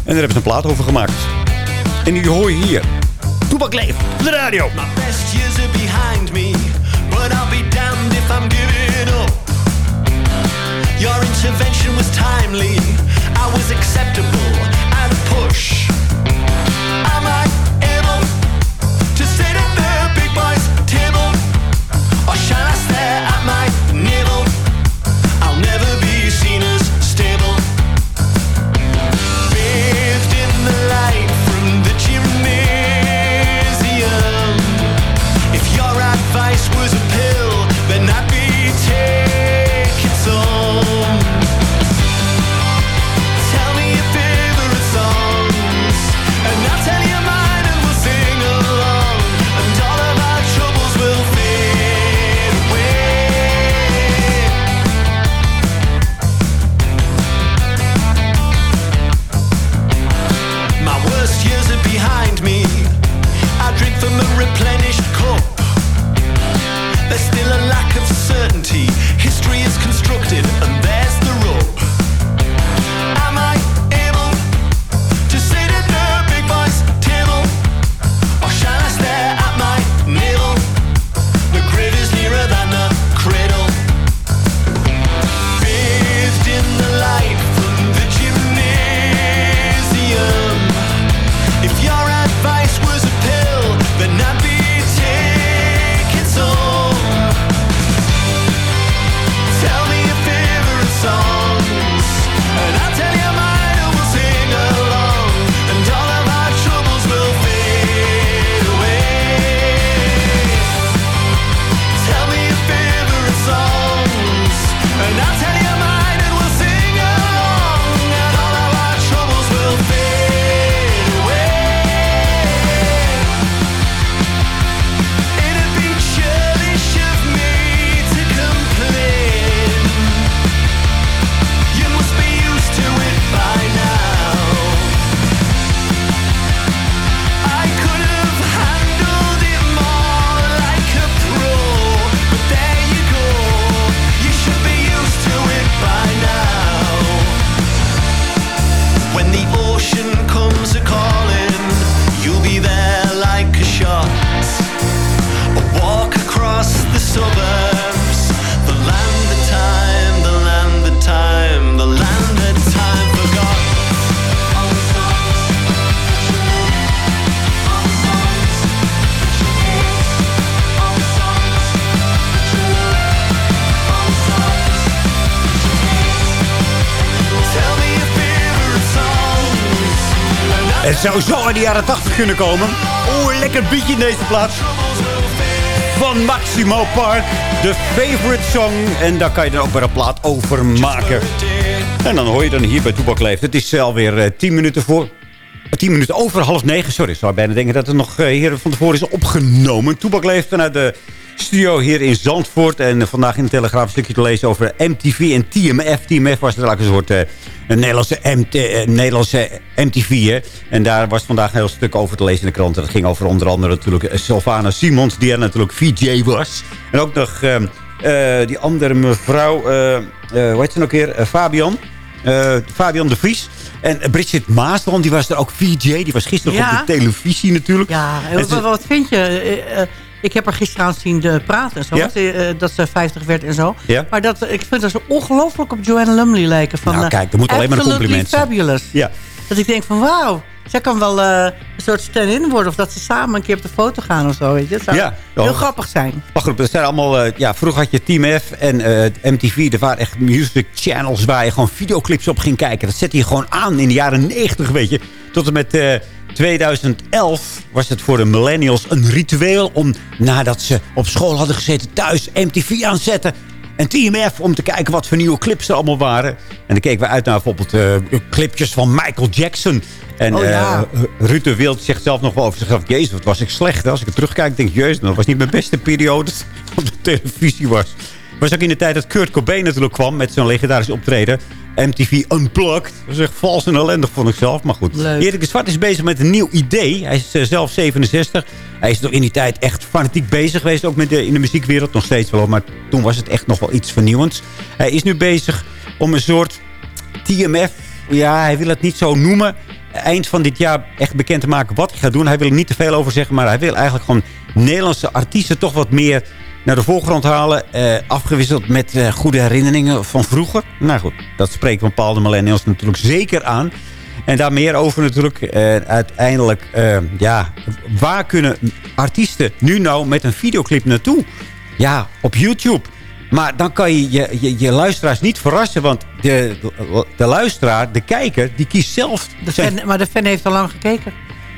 En daar hebben ze een plaat over gemaakt. En die hoor je hier. Toebak leeft op de radio. best years are behind me, but I'll be damned if I'm giving up. Your intervention was timely, I was acceptable at a push. I able zou zo in de jaren 80 kunnen komen. Oeh, lekker bietje in deze plaats. Van Maximo Park. De favorite song. En daar kan je dan ook weer een plaat over maken. En dan hoor je dan hier bij Toebak Leeft. Het is alweer eh, 10 minuten voor... 10 minuten over half negen. Sorry, ik zou bijna denken dat het nog eh, hier van tevoren is opgenomen. Toebak Leeft vanuit de studio hier in Zandvoort. En eh, vandaag in de Telegraaf een stukje te lezen over MTV en TMF. TMF was eigenlijk een soort eh, een Nederlandse, MT, eh, Nederlandse MTV. Hè. En daar was vandaag een heel stuk over te lezen in de krant. Dat ging over onder andere natuurlijk eh, Sylvana Simons, die er natuurlijk VJ was. En ook nog eh, eh, die andere mevrouw, eh, hoe heet ze nog weer? Eh, Fabian. Fabian de Vries. En Bridget Maasland, die was er ook VJ. Die was gisteren Ja. op de televisie natuurlijk. Ja, en wat vind je? Eh, eh, ik heb haar gisteren zien eh, praten. en Zo, Ja? dat, ze, eh, dat ze 50 werd en zo. Ja? Maar dat, ik vind dat ze ongelooflijk op Joanna Lumley lijken. Van, Nou, eh, kijk, er moet alleen maar een compliment zijn. fabulous. Ja. Dat ik denk van wauw, zij kan wel eh, een soort stand-in worden. Of dat ze samen een keer op de foto gaan of zo. Weet je. Dat zou Ja. heel Oh. grappig zijn. Maar goed, dat zijn allemaal... eh, ja, vroeger had je Team F en eh, MTV. Er waren echt music channels waar je gewoon videoclips op ging kijken. Dat zette je gewoon aan in de jaren 90, weet je. Tot en met eh, 2011 was het voor de millennials een ritueel... om nadat ze op school hadden gezeten thuis MTV aanzetten... En TMF om te kijken wat voor nieuwe clips er allemaal waren. En dan keken we uit naar bijvoorbeeld eh, clipjes van Michael Jackson. En Oh, ja. eh, Ruud de Wild zegt zelf nog wel over zichzelf... Jezus, wat was ik slecht. Als ik het terugkijk, denk ik... Jezus, dat was niet mijn beste periode [LAUGHS] op de televisie was. was ook in de tijd dat Kurt Cobain natuurlijk kwam... met zo'n legendarisch optreden. MTV Unplugged. Dat was echt vals en ellendig, vond ik zelf. Maar goed. Leuk. Erik de Zwart is bezig met een nieuw idee. Hij is eh, zelf 67. Hij is nog in die tijd echt fanatiek bezig geweest. Ook met de, in de muziekwereld nog steeds wel. Maar toen was het echt nog wel iets vernieuwends. Hij is nu bezig om een soort TMF... Ja, hij wil het niet zo noemen. Eind van dit jaar echt bekend te maken wat hij gaat doen. Hij wil er niet te veel over zeggen. Maar hij wil eigenlijk gewoon Nederlandse artiesten toch wat meer naar de voorgrond halen. eh, afgewisseld met eh, goede herinneringen van vroeger. Nou goed, dat spreekt bepaalde millennials natuurlijk zeker aan. En daar meer over natuurlijk. Uiteindelijk, eh, ja, waar kunnen artiesten nu nou met een videoclip naartoe? Ja, op YouTube. Maar dan kan je je, je, je luisteraars niet verrassen. Want de, de, de luisteraar, de kijker, die kiest zelf. De zijn- fan, maar de fan heeft al lang gekeken.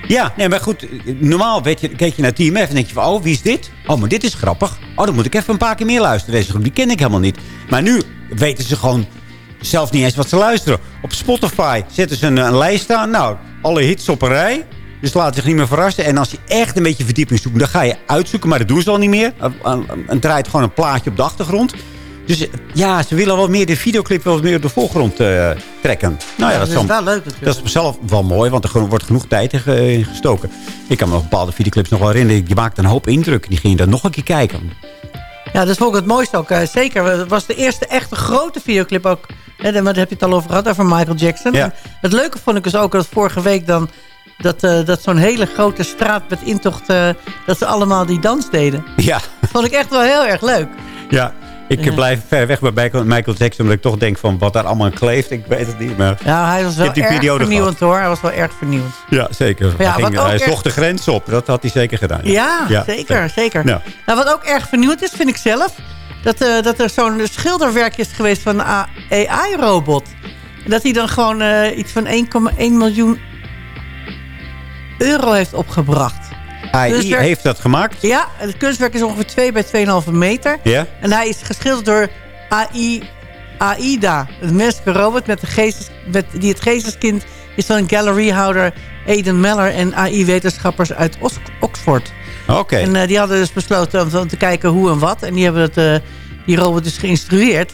Ja, nee, maar goed. Normaal weet je, kijk je naar Team F en denk je van... Oh, wie is dit? Oh, maar dit is grappig. Oh, dan moet ik even een paar keer meer luisteren. Deze groep, die ken ik helemaal niet. Maar nu weten ze gewoon zelf niet eens wat ze luisteren. Op Spotify zetten ze een, lijst staan. Nou, alle hits op een rij. Dus laten zich niet meer verrassen. En als je echt een beetje verdieping zoekt, dan ga je uitzoeken. Maar dat doen ze al niet meer. En draait gewoon een plaatje op de achtergrond. Dus ja, ze willen wel meer de videoclip wel meer op de voorgrond eh, trekken. Nou ja, dat dat, is wel leuk natuurlijk. dat is zelf wel mooi, want er wordt genoeg tijd in ge- in gestoken. Ik kan me nog bepaalde videoclips nog wel herinneren. Je maakt een hoop indruk. Die ging je dan nog een keer kijken. Ja, dat is ook het mooiste ook. eh, zeker, het was de eerste echte grote videoclip ook. Hè, daar heb je het al over gehad, over Michael Jackson. Ja. Het leuke vond ik dus ook dat vorige week dan... dat, eh, dat zo'n hele grote straat met intocht... dat ze allemaal die dans deden. Ja, vond ik echt wel heel erg leuk. ja. Ik Ja. blijf ver weg bij Michael Jackson. Omdat ik toch denk van wat daar allemaal aan kleeft. Ik weet het niet. Maar Ja, hij was wel die erg vernieuwend hoor. Hij was wel erg vernieuwend. ja, zeker. Ja, hij ging, zocht de grens op. Dat had hij zeker gedaan. Ja, zeker, zeker. Nou, wat ook erg vernieuwend is, vind ik zelf... dat, eh, dat er zo'n schilderwerk is geweest van een AI-robot. Dat hij dan gewoon eh, iets van 1,1 miljoen euro heeft opgebracht. AI Dus er- heeft dat gemaakt. Ja, het kunstwerk is ongeveer 2 bij 2,5 meter. Ja. En hij is geschilderd door AI, AIDA, een menselijke robot met de geestes, met, die het geesteskind is van galleryhouder Aidan Meller en AI-wetenschappers uit Os- Oxford. Oké. En eh, die hadden dus besloten om, om te kijken hoe en wat. En die hebben het, eh, die robot dus geïnstrueerd.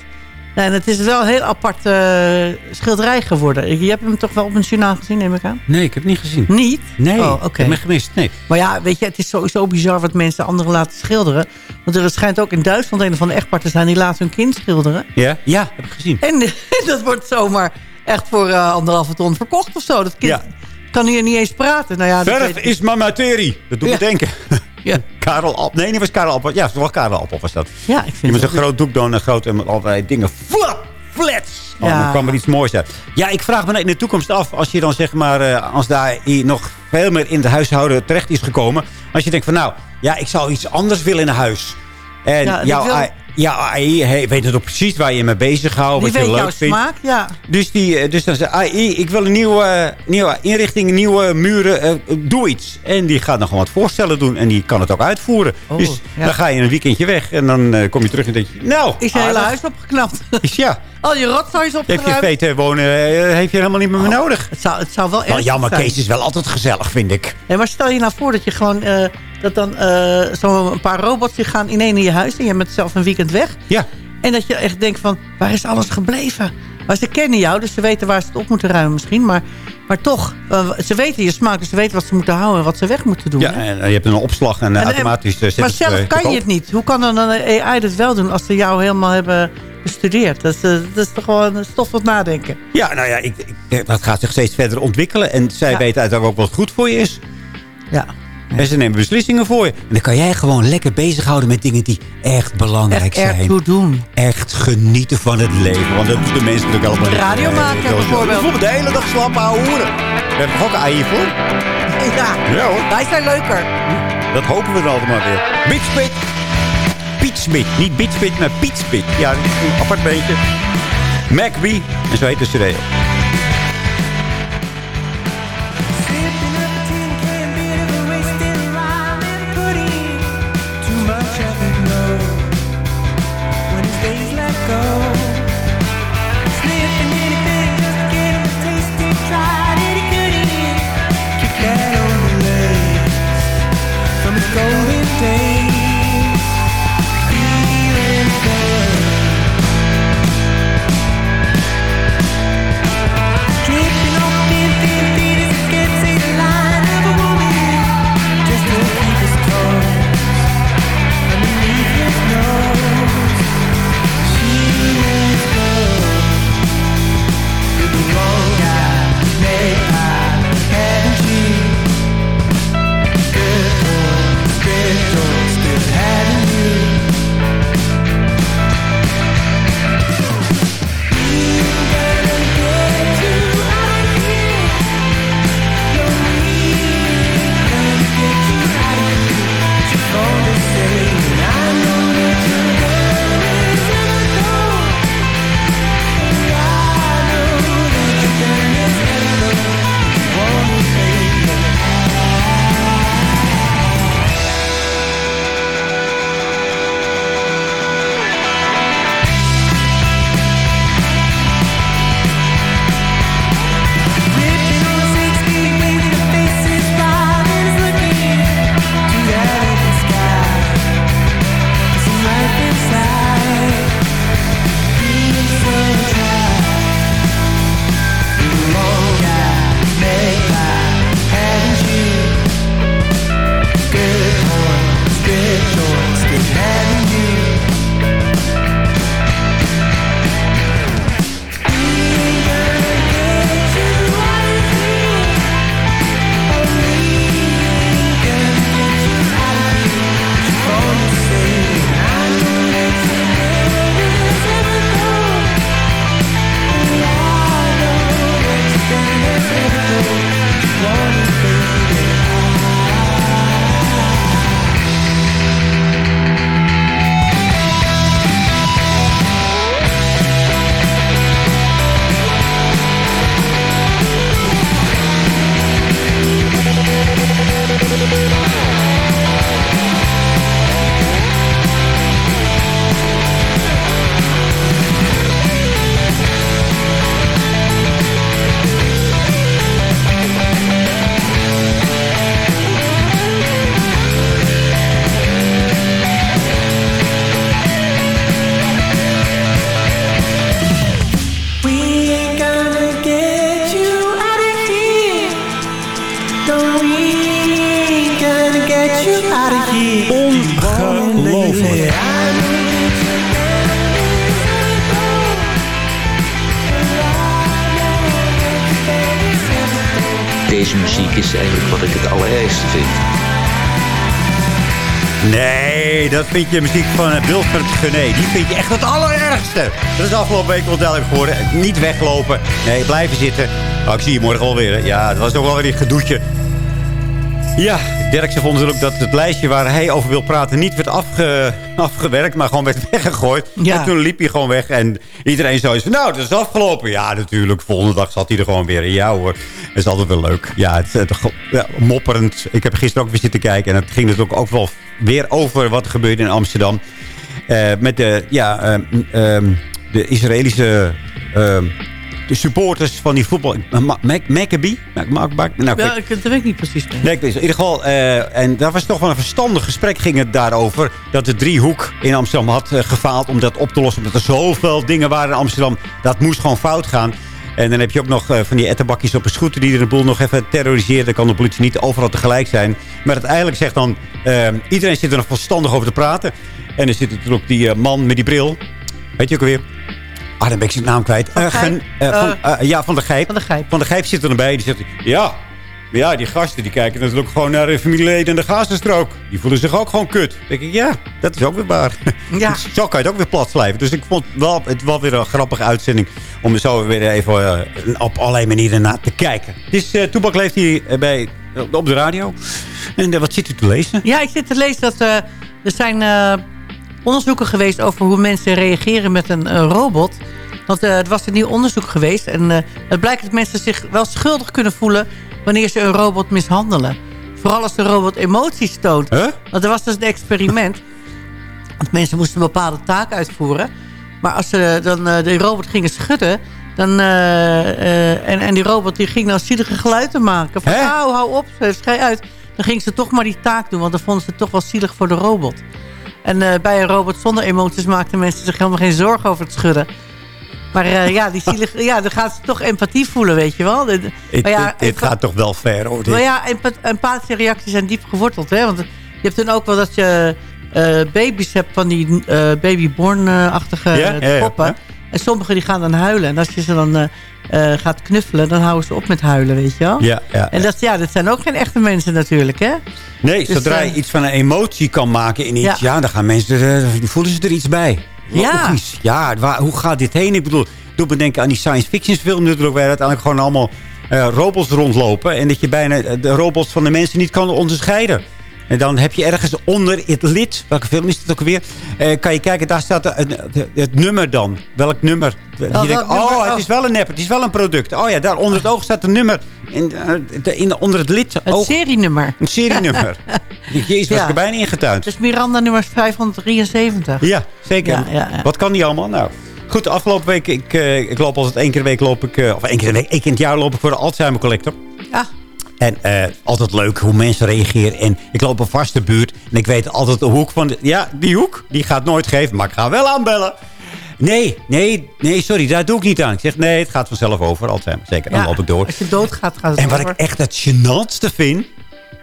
En het is wel een heel apart eh, schilderij geworden. Je hebt hem toch wel op een journaal gezien, neem ik aan? Nee, ik heb het niet gezien. Niet? Nee, Oh, ik oké. heb me gemist. Nee. Maar ja, weet je, het is sowieso bizar wat mensen anderen laten schilderen. Want er schijnt ook in Duitsland een van de echtpaar te zijn... die laat hun kind schilderen. Ja? Ja, heb ik gezien. [LAUGHS] En dat wordt zomaar echt voor eh, anderhalve ton verkocht of zo. Dat kind Ja. kan hier niet eens praten. Nou ja, Verf is mijn materie. Dat doet me Ja. denken. [LAUGHS] Ja. [LAUGHS] Karel Alp. Nee, die was Karel Alp. Ja, het was Karel Alp was dat. Ja, ik vind het een groot doek dan en groot en met allerlei dingen. Flap! Flats! Oh, Ja. Dan kwam er iets moois uit. Ja, ik vraag me nou in de toekomst af. Als je dan zeg maar, eh, als daar nog veel meer in het huishouden terecht is gekomen. Als je denkt van nou, ja, ik zou iets anders willen in huis. En Ja, jouw Ja, AI hij weet het ook precies waar je mee bezighoudt. Die Wat je weet leuk vindt. smaak, ja. Dus, die, eh, dus dan zei AI, ik wil een nieuwe, nieuwe inrichting, nieuwe muren, eh, doe iets. En die gaat nog gewoon wat voorstellen doen. En die kan het ook uitvoeren. Oh, dus ja. dan ga je een weekendje weg. En dan eh, kom je terug en denk je, nou, Is je hele huis opgeknapt? Is, ja, Al je rotzooi is heb je? VT wonen, eh, heeft je helemaal niet meer, meer nodig. Het zou, het zou wel erg jammer, zijn. Kees is wel altijd gezellig, vind ik. Nee, maar stel je nou voor dat je gewoon... eh, dat dan eh, zo'n paar robots die gaan ineen in je huis... en je bent zelf een weekend weg. Ja. En dat je echt denkt van, waar is alles gebleven? Maar ze kennen jou, dus ze weten waar ze het op moeten ruimen misschien. Maar, maar toch, ze weten je smaak, dus ze weten wat ze moeten houden... en wat ze weg moeten doen. Ja, hè? en je hebt een opslag en, En, automatisch uh, maar zelf kan je het niet. Hoe kan dan een AI dat wel doen als ze jou helemaal hebben bestudeerd? Dat is, eh, dat is toch gewoon stof tot nadenken. Ja, nou ja, ik, ik, dat gaat zich steeds verder ontwikkelen. En zij Ja. weten uiteindelijk ook wat goed voor je is. Ja. En ze nemen beslissingen voor je. En dan kan jij gewoon lekker bezighouden met dingen die echt belangrijk Echt zijn. ertoe doen. Echt genieten van het leven. Want dat moeten mensen natuurlijk allemaal. Radio Eh, maken, zoals- bijvoorbeeld. Bijvoorbeeld de hele dag slappe ouwe hoeren. We hebben ook AI voor? Ja, Ja hoor. wij zijn leuker. Dat hopen we dan altijd maar weer. Beatspit. Pietspit. Niet Beatspit, maar Pietspit. Ja, dat is een apart beetje. MacBee. En zo heet de cd vind je muziek van eh, Wilfred Gené. Die vind je echt het allerergste. Dat is afgelopen week wel duidelijk geworden. Niet weglopen. Nee, blijven zitten. Oh, ik zie je morgen wel weer. hè. Ja, het was toch wel weer een gedoetje. Ja, Derksen vond natuurlijk dat het lijstje waar hij over wil praten niet werd afge, afgewerkt, maar gewoon werd weggegooid. Ja. En toen liep hij gewoon weg en iedereen zoiets van, nou, dat is afgelopen. Ja, natuurlijk, volgende dag zat hij er gewoon weer. Ja hoor, dat is altijd wel leuk. Ja, het, het, ja, mopperend. Ik heb gisteren ook weer zitten kijken en het ging natuurlijk ook wel weer over wat er gebeurde in Amsterdam. Eh, met de, ja, ehm, ehm, de Israëlische... ehm, de supporters van die voetbal... Ma- Mac- Maccabi? Mac- Mac- Mac- nou, ik Ja, ik, dat weet ik niet precies. Nee, ik weet het. In ieder geval, eh, en daar was toch wel een verstandig gesprek ging het daarover. Dat de driehoek in Amsterdam had eh, gefaald om dat op te lossen. Omdat er zoveel dingen waren in Amsterdam. Dat moest gewoon fout gaan. En dan heb je ook nog eh, van die ettenbakjes op een scooter die de boel nog even terroriseren. Dan kan de politie niet overal tegelijk zijn. Maar uiteindelijk zegt dan, eh, iedereen zit er nog verstandig over te praten. En er zit natuurlijk ook die eh, man met die bril. Weet je ook alweer? Ah, dan ben ik zijn naam kwijt. Van? Gen- van, eh, ja, van de Gijp. Van de Gijp. Van de Gijp zit er erbij. Die zegt, ja, maar ja, die gasten die kijken natuurlijk gewoon naar de familieleden in de Gazastrook. Die voelen zich ook gewoon kut. Dan denk ik, ja, dat is ook weer waar. Ja. [LAUGHS] zo kan je het ook weer plat slijven. Dus ik vond wel, het wel weer een grappige uitzending om er zo weer even eh, op allerlei manieren naar te kijken. Dus uh, Toebak leeft hier eh, bij, op de radio. En eh, wat zit u te lezen? Ja, ik zit te lezen dat eh, er zijn eh, onderzoeken geweest over hoe mensen reageren met een eh, robot. Want eh, er was een nieuw onderzoek geweest. En eh, het blijkt dat mensen zich wel schuldig kunnen voelen wanneer ze een robot mishandelen. Vooral als de robot emoties toont. Huh? Want er was dus een experiment. Want mensen moesten een bepaalde taak uitvoeren. Maar als ze dan eh, de robot gingen schudden... Dan, eh, eh, en, en die robot die ging dan zielige geluiden maken. Van, hou, hou op, schei uit. Dan ging ze toch maar die taak doen. Want dan vonden ze het toch wel zielig voor de robot. En bij een robot zonder emoties maakten mensen zich helemaal geen zorgen over het schudden. Maar eh, ja, die zielige, ja, dan gaat ze toch empathie voelen, weet je wel. De- de- Het, maar ja, gaat toch wel ver, hoor. dit. maar ja, empa empathische reacties zijn diep geworteld. Hè? Want je hebt dan ook wel dat je eh, baby's hebt van die eh babyborn-achtige ja, poppen. ja. En sommigen die gaan dan huilen. En als je ze dan gaat knuffelen, dan houden ze op met huilen, weet je wel. Ja, ja, En dat, ja, dat zijn ook geen echte mensen natuurlijk, hè? Nee, Dus, zodra je iets van een emotie kan maken in iets, ja, Ja. dan gaan mensen er, voelen ze er iets bij. Ja. Ja, hoe gaat dit heen? Ik bedoel, doe me denken aan die science fiction film natuurlijk, waar uiteindelijk gewoon allemaal eh, robots rondlopen. En dat je bijna de robots van de mensen niet kan onderscheiden. En dan heb je ergens onder het lid, welke film is het ook weer? Eh, kan je kijken, daar staat het, het, het nummer dan. Welk nummer? je welk denkt, nummer? oh, het Oh. is wel een nep, het is wel een product. Oh ja, daar onder het oog staat een nummer. In, eh, de- in, onder het lid. Het oog. serienummer. Een serienummer. [LAUGHS] Jezus, was Ja. ik er bijna ingetuind. Dus Miranda nummer 573. Ja, zeker. Ja, ja, ja. Wat kan die allemaal? Nou, goed, de afgelopen week, ik, eh, ik loop altijd één keer de week, loop ik, eh, of één keer de week, één keer in het jaar loop ik voor de Alzheimer Collector. Ja. En eh, altijd leuk hoe mensen reageren. En ik loop een vaste buurt. En ik weet altijd de hoek van... De, ja, die hoek, die gaat nooit geven. Maar ik ga wel aanbellen. Nee, nee, nee, sorry, daar doe ik niet aan. Ik zeg, nee, het gaat vanzelf over. Alzheimer, zeker. Dan loop ik door. Als je doodgaat, gaat het En wat over. ik echt het gênantste vind...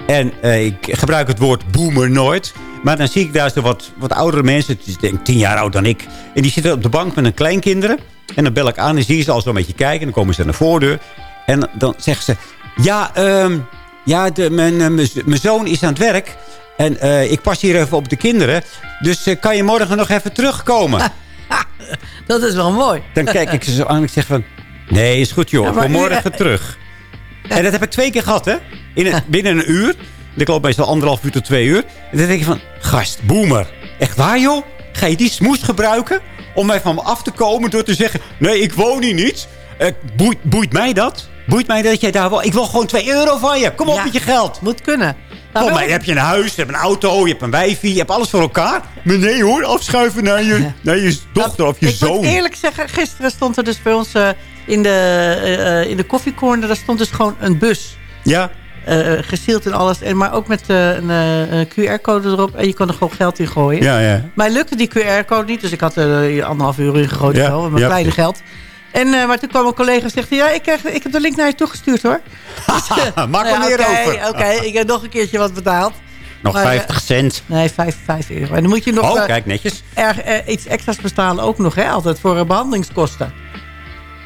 En eh, ik gebruik het woord boomer nooit. Maar dan zie ik daar zo wat, wat oudere mensen. Denk tien jaar ouder dan ik. En die zitten op de bank met hun kleinkinderen. En dan bel ik aan en zie je ze al zo'n beetje kijken. En dan komen ze naar de voordeur. En dan zeggen ze... Ja, ehm, ja de, mijn, eh, mijn zoon is aan het werk. En eh, ik pas hier even op de kinderen. Dus eh, kan je morgen nog even terugkomen? [LAUGHS] Dat is wel mooi. Dan kijk ik ze zo aan en ik zeg van... Nee, is goed joh. Ja, ik maar morgen terug. En dat heb ik twee keer gehad, hè? In een, binnen een uur. Ik loop meestal anderhalf uur tot twee uur. En dan denk je van... Gast, boomer. Echt waar, joh? Ga je die smoes gebruiken om mij van me af te komen door te zeggen... Nee, ik woon hier niet. Boeit, boeit mij dat? Boeit mij dat jij daar wel... Ik wil gewoon 2 euro van je. Kom op Ja. met je geld. Moet kunnen. Nou, wel- mij heb je een huis, je hebt een auto, je hebt een wijfie, je hebt alles voor elkaar. Maar nee hoor, afschuiven naar je, naar je dochter of je ik zoon. moet eerlijk zeggen, gisteren stond er dus bij ons eh, in, de, eh, in de koffiecorner... daar stond dus gewoon een bus. Ja, gesield en alles. En, maar ook met een QR-code erop. En je kon er gewoon geld in gooien. ja, ja. Mij lukte die QR-code niet. Dus ik had er anderhalf uur in gegooid. Ja, mijn ja. kleine geld. En, eh, maar toen kwam een collega en zegt... Ja, ik, krijg, ik heb de link naar je toegestuurd hoor. [LAUGHS] Dus, eh, Maak er nou ja, meer oké, over. Oké, ik heb nog een keertje wat betaald. Nog Maar, eh, 50 cent. Nee, 5, 5 euro. En dan moet je nog Oh, kijk, netjes. er, iets extra's betalen ook nog. Hè, altijd voor eh, behandelingskosten.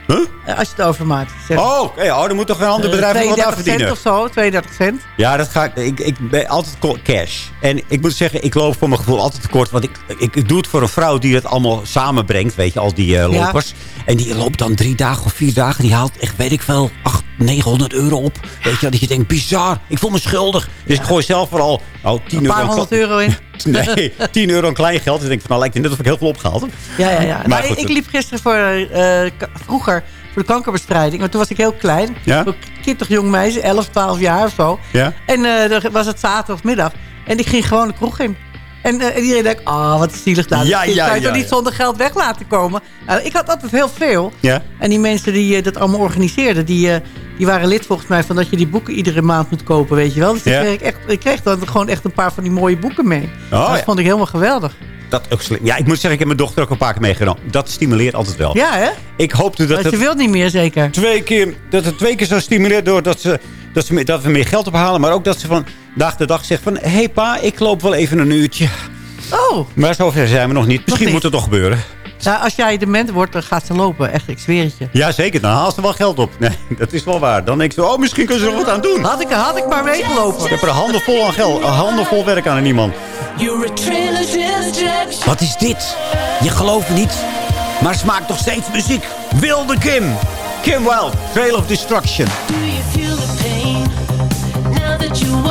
Huh? Eh, Als je het overmaat. Zeg. Oh, oké. oh, dan moet toch een ander Eh, bedrijf nog wat aan 32 cent verdienen. of zo, 32 cent. Ja, dat ga ik. Ik, ik ben altijd cash. En ik moet zeggen, ik loop voor mijn gevoel altijd tekort. Want ik, ik, ik doe het voor een vrouw die het allemaal samenbrengt. Weet je, al die eh, Ja. lopers. En die loopt dan drie dagen of vier dagen. Die haalt echt, weet ik veel, 800, 900 euro op. Weet je, dat je denkt, bizar. Ik voel me schuldig. Dus ik gooi zelf vooral oh, 10 Een euro. paar honderd euro in. [LAUGHS] [LAUGHS] Nee, 10 euro aan klein geld. Dus ik denk van, nou lijkt het net of ik heel veel opgehaald heb. Ja, ja, ja. Maar goed, ik liep gisteren voor, eh, vroeger voor de kankerbestrijding. Want toen was ik heel klein. Ja? Een kindig jong meisje, 11, 12 jaar of zo. Ja? En eh, dan was het zaterdagmiddag. En ik ging gewoon de kroeg in. En, en iedereen dacht, ah, wat zielig daar. Ja, Dat ja, kan je ja, niet ja. zonder geld weg laten komen? Nou, ik had altijd heel veel. Ja? En die mensen die dat allemaal organiseerden... Die, die waren lid volgens mij van dat je die boeken iedere maand moet kopen, weet je wel. Dus Ja. ik, kreeg echt, ik kreeg dan gewoon echt een paar van die mooie boeken mee. Oh, dat ja. vond ik helemaal geweldig. Dat ook slim. Ja, ik moet zeggen, ik heb mijn dochter ook een paar keer meegenomen. Dat stimuleert altijd wel. Ja, hè? Ik hoopte dat Want je wilt niet meer zeker. twee keer, dat het twee keer zou stimuleren doordat ze, dat, ze, meer- dat we meer geld ophalen. Maar ook dat ze van dag de dag zegt van... Hé hey pa, ik loop wel even een uurtje. Oh, Maar zover zijn we nog niet. Misschien niet. moet het toch gebeuren. Nou, als jij dement wordt, dan gaat ze lopen. Echt, ik zweer het je. Ja, zeker. Dan haalt ze wel geld op. Nee, [LAUGHS] dat is wel waar. Dan denk ze, oh, misschien kunnen ze er wat aan doen. Had ik, had ik maar meegelopen. Ik heb er handen vol aan geld. Handen vol werk aan en iemand. Wat is dit? Je gelooft niet. Maar smaakt nog steeds muziek. Wilde Kim. Kim Wild. Trail of Destruction. Do you feel the pain now that you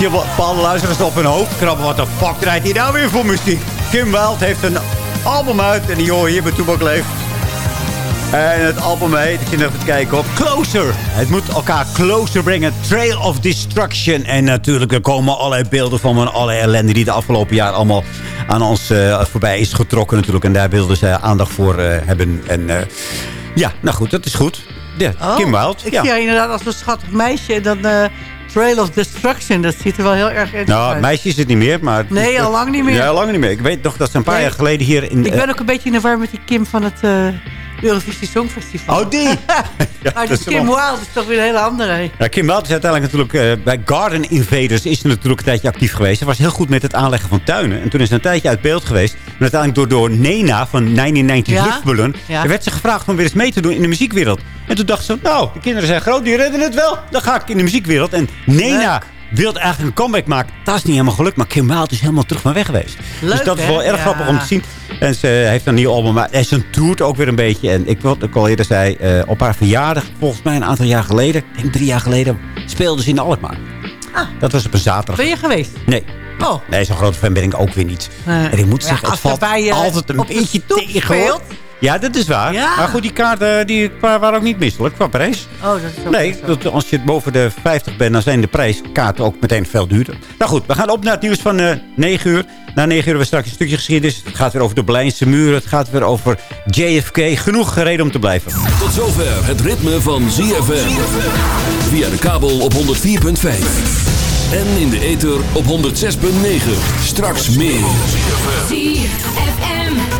zie wel bepaalde luisteraars op hun hoofd krabben. Wat de fuck draait hij nou weer voor muziek? Kim Wilde heeft een album uit. En die hoor je hier bij Toebak Leeft. En het album heet, ik zit even te kijken op, Closer. Het moet elkaar closer brengen. Trail of Destruction. En natuurlijk, er komen allerlei beelden van allerlei ellende... die de afgelopen jaar allemaal aan ons uh, voorbij is getrokken natuurlijk. En daar wilden ze aandacht voor uh, hebben. En uh, ja, nou goed, dat is goed. Ja, oh, Kim Wilde. Ik ja. zie haar inderdaad als een schattig meisje. Dan Trail of Destruction, dat ziet er wel heel erg interessant nou, uit. meisje is het niet meer, maar... Nee, al lang niet meer. Ja, al lang niet meer. Ik weet nog dat ze een paar Nee. jaar geleden hier in... Ik ben ook een beetje in de war met die Kim van het eh, Eurovisie Songfestival. Oh, die! [LAUGHS] Ja, maar Kim Wilde is toch weer een hele andere. Ja, Kim Wilde is uiteindelijk natuurlijk eh, bij Garden Invaders is ze natuurlijk een tijdje actief geweest. Ze was heel goed met het aanleggen van tuinen. En toen is ze een tijdje uit beeld geweest. En uiteindelijk door, door Nena van 1990 Ja? Luftballon. Ja. Er werd ze gevraagd om weer eens mee te doen in de muziekwereld. En toen dacht ze, nou, de kinderen zijn groot, die redden het wel. Dan ga ik in de muziekwereld. En Nena wilde eigenlijk een comeback maken. Dat is niet helemaal gelukt, maar Kim Wilde is helemaal terug van weg geweest. dus dat is hè? wel erg Ja. grappig om te zien. En ze heeft een nieuw album. En ze toert ook weer een beetje. En ik, wat ik al eerder zei, eh, op haar verjaardag, volgens mij een aantal jaar geleden, ik denk drie jaar geleden, speelde ze in Alkmaar. Dat was op een zaterdag. Ben je geweest? Nee. Oh. Nee, zo'n grote fan ben ik ook weer niet. En ik moet Ja, zeggen, het valt bij, eh, altijd een beetje tegen. Ja, dat is waar. Ja. Maar goed, die kaarten die waren ook niet misselijk qua prijs. Oh, dat is ook Nee, dat, als je boven de 50 bent, dan zijn de prijskaarten ook meteen veel duurder. Nou goed, we gaan op naar het nieuws van eh 9 uur. Na 9 uur hebben we straks een stukje geschiedenis. Het gaat weer over de Berlijnse muur. Het gaat weer over JFK. Genoeg reden om te blijven. Tot zover het ritme van ZFM. Via de kabel op 104.5. En in de ether op 106.9. Straks meer.